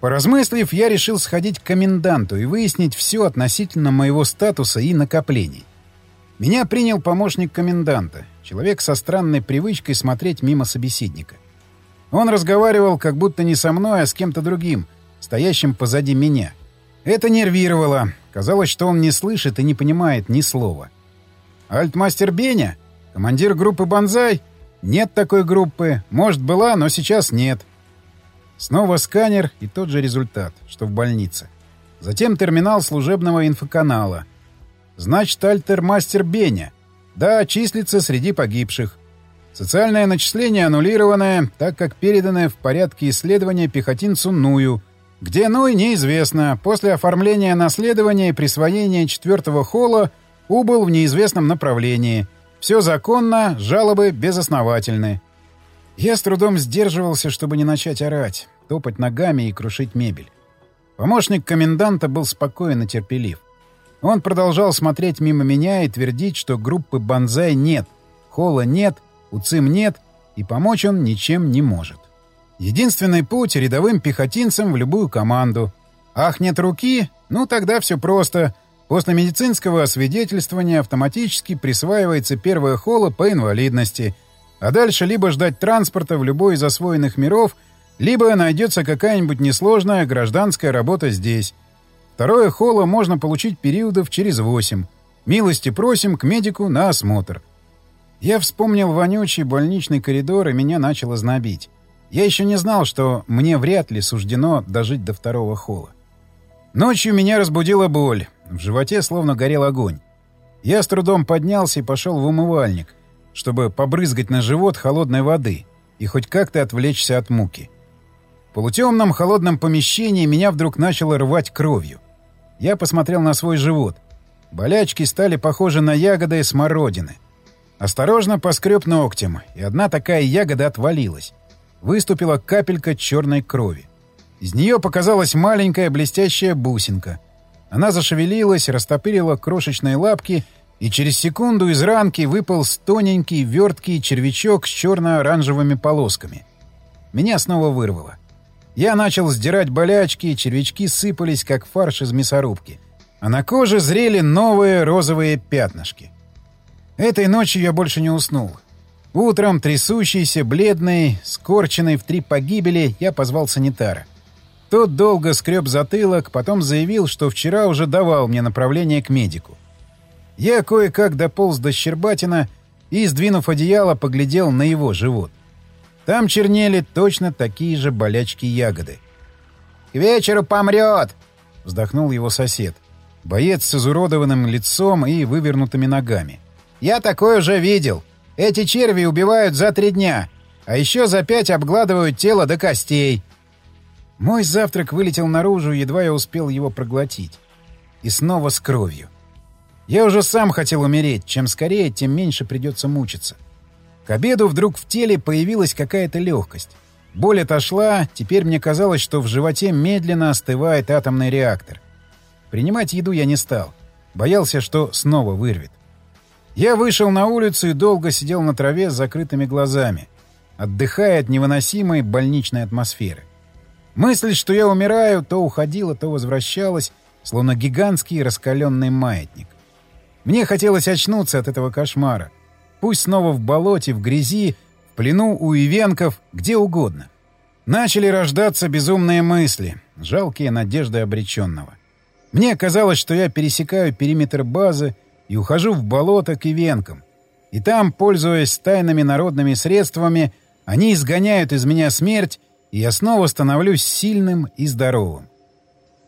Поразмыслив, я решил сходить к коменданту и выяснить все относительно моего статуса и накоплений. Меня принял помощник коменданта, человек со странной привычкой смотреть мимо собеседника. Он разговаривал как будто не со мной, а с кем-то другим, стоящим позади меня. Это нервировало. Казалось, что он не слышит и не понимает ни слова. «Альтмастер Беня?» Командир группы «Бонзай»? Нет такой группы. Может, была, но сейчас нет. Снова сканер и тот же результат, что в больнице. Затем терминал служебного инфоканала. Значит, альтер-мастер Беня. Да, числится среди погибших. Социальное начисление аннулированное, так как переданное в порядке исследования пехотинцу Ную. Где Нуй, неизвестно. После оформления наследования и присвоения четвертого холла убыл в неизвестном направлении — все законно, жалобы безосновательны. Я с трудом сдерживался, чтобы не начать орать, топать ногами и крушить мебель. Помощник коменданта был спокоен и терпелив. Он продолжал смотреть мимо меня и твердить, что группы «Бонзай» нет, Холла нет, УЦИМ нет, и помочь он ничем не может. Единственный путь — рядовым пехотинцам в любую команду. Ах, нет руки? Ну, тогда все просто. После медицинского освидетельствования автоматически присваивается первая холла по инвалидности, а дальше либо ждать транспорта в любой из освоенных миров, либо найдется какая-нибудь несложная гражданская работа здесь. Второе холло можно получить периодов через восемь. Милости просим к медику на осмотр. Я вспомнил вонючий больничный коридор, и меня начало знобить. Я еще не знал, что мне вряд ли суждено дожить до второго холла. Ночью меня разбудила боль. В животе словно горел огонь. Я с трудом поднялся и пошел в умывальник, чтобы побрызгать на живот холодной воды и хоть как-то отвлечься от муки. В полутемном холодном помещении меня вдруг начало рвать кровью. Я посмотрел на свой живот. Болячки стали похожи на ягоды и смородины. Осторожно поскреб ногтем, и одна такая ягода отвалилась. Выступила капелька черной крови. Из нее показалась маленькая блестящая бусинка — она зашевелилась, растопырила крошечные лапки, и через секунду из ранки выпал тоненький, верткий червячок с черно-оранжевыми полосками. Меня снова вырвало. Я начал сдирать болячки, червячки сыпались, как фарш из мясорубки. А на коже зрели новые розовые пятнышки. Этой ночью я больше не уснул. Утром, трясущийся, бледный, скорченный в три погибели, я позвал санитара. Тот долго скреб затылок, потом заявил, что вчера уже давал мне направление к медику. Я кое-как дополз до Щербатина и, сдвинув одеяло, поглядел на его живот. Там чернели точно такие же болячки ягоды. «К вечеру помрет!» — вздохнул его сосед. Боец с изуродованным лицом и вывернутыми ногами. «Я такое уже видел. Эти черви убивают за три дня, а еще за пять обгладывают тело до костей. Мой завтрак вылетел наружу, едва я успел его проглотить. И снова с кровью. Я уже сам хотел умереть. Чем скорее, тем меньше придется мучиться. К обеду вдруг в теле появилась какая-то легкость. Боль отошла, теперь мне казалось, что в животе медленно остывает атомный реактор. Принимать еду я не стал. Боялся, что снова вырвет. Я вышел на улицу и долго сидел на траве с закрытыми глазами, отдыхая от невыносимой больничной атмосферы. Мысль, что я умираю, то уходила, то возвращалась, словно гигантский раскаленный маятник. Мне хотелось очнуться от этого кошмара. Пусть снова в болоте, в грязи, в плену у ивенков, где угодно. Начали рождаться безумные мысли, жалкие надежды обреченного. Мне казалось, что я пересекаю периметр базы и ухожу в болото к ивенкам. И там, пользуясь тайными народными средствами, они изгоняют из меня смерть, и я снова становлюсь сильным и здоровым.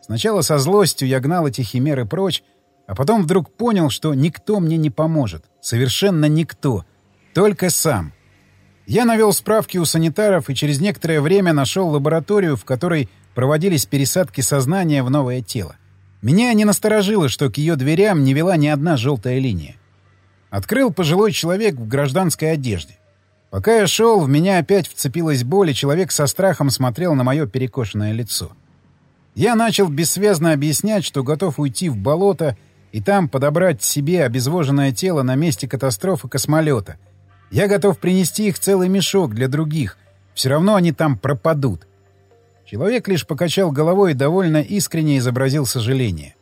Сначала со злостью я гнал эти химеры прочь, а потом вдруг понял, что никто мне не поможет. Совершенно никто. Только сам. Я навел справки у санитаров и через некоторое время нашел лабораторию, в которой проводились пересадки сознания в новое тело. Меня не насторожило, что к ее дверям не вела ни одна желтая линия. Открыл пожилой человек в гражданской одежде. Пока я шел, в меня опять вцепилась боль, и человек со страхом смотрел на мое перекошенное лицо. Я начал бессвязно объяснять, что готов уйти в болото и там подобрать себе обезвоженное тело на месте катастрофы космолета. Я готов принести их целый мешок для других. Все равно они там пропадут. Человек лишь покачал головой и довольно искренне изобразил сожаление.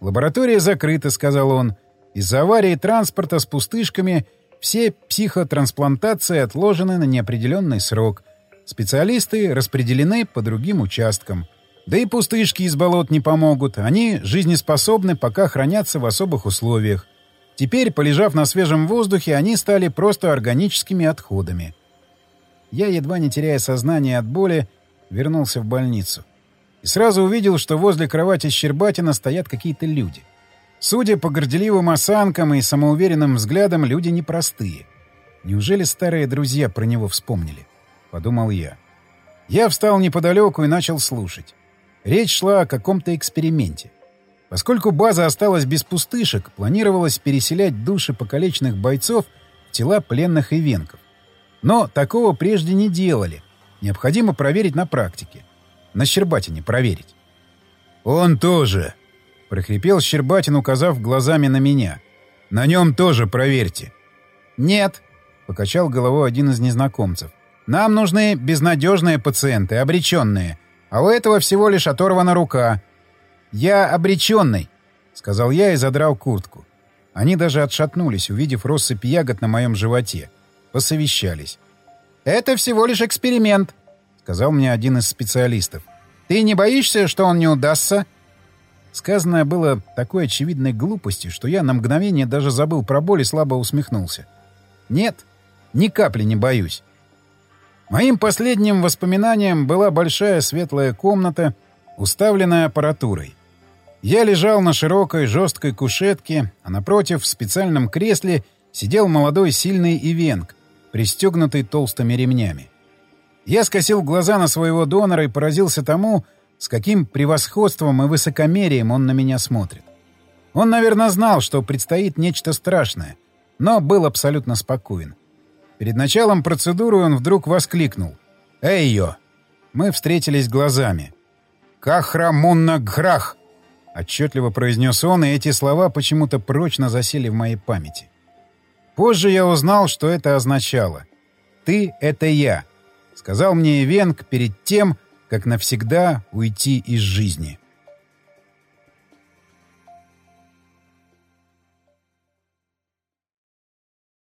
«Лаборатория закрыта», — сказал он. «Из-за аварии транспорта с пустышками все психотрансплантации отложены на неопределенный срок. Специалисты распределены по другим участкам. Да и пустышки из болот не помогут. Они жизнеспособны, пока хранятся в особых условиях. Теперь, полежав на свежем воздухе, они стали просто органическими отходами». Я, едва не теряя сознание от боли, вернулся в больницу. И сразу увидел, что возле кровати Щербатина стоят какие-то люди. Судя по горделивым осанкам и самоуверенным взглядам, люди непростые. Неужели старые друзья про него вспомнили? Подумал я. Я встал неподалеку и начал слушать. Речь шла о каком-то эксперименте. Поскольку база осталась без пустышек, планировалось переселять души покалеченных бойцов в тела пленных ивенков. Но такого прежде не делали — Необходимо проверить на практике. На Щербатине проверить. «Он тоже!» — прохрипел Щербатин, указав глазами на меня. «На нем тоже проверьте». «Нет», — покачал головой один из незнакомцев. «Нам нужны безнадежные пациенты, обреченные. А у этого всего лишь оторвана рука». «Я обреченный», — сказал я и задрал куртку. Они даже отшатнулись, увидев россыпь ягод на моем животе. Посовещались. «Это всего лишь эксперимент», — сказал мне один из специалистов. «Ты не боишься, что он не удастся?» Сказанное было такой очевидной глупостью, что я на мгновение даже забыл про боль и слабо усмехнулся. «Нет, ни капли не боюсь». Моим последним воспоминанием была большая светлая комната, уставленная аппаратурой. Я лежал на широкой жесткой кушетке, а напротив в специальном кресле сидел молодой сильный ивенг, пристегнутый толстыми ремнями. Я скосил глаза на своего донора и поразился тому, с каким превосходством и высокомерием он на меня смотрит. Он, наверное, знал, что предстоит нечто страшное, но был абсолютно спокоен. Перед началом процедуры он вдруг воскликнул. «Эй, йо!» Мы встретились глазами. «Кахрамунна грах!» Отчетливо произнес он, и эти слова почему-то прочно засели в моей памяти. Позже я узнал, что это означало. «Ты — это я», — сказал мне Ивенг перед тем, как навсегда уйти из жизни.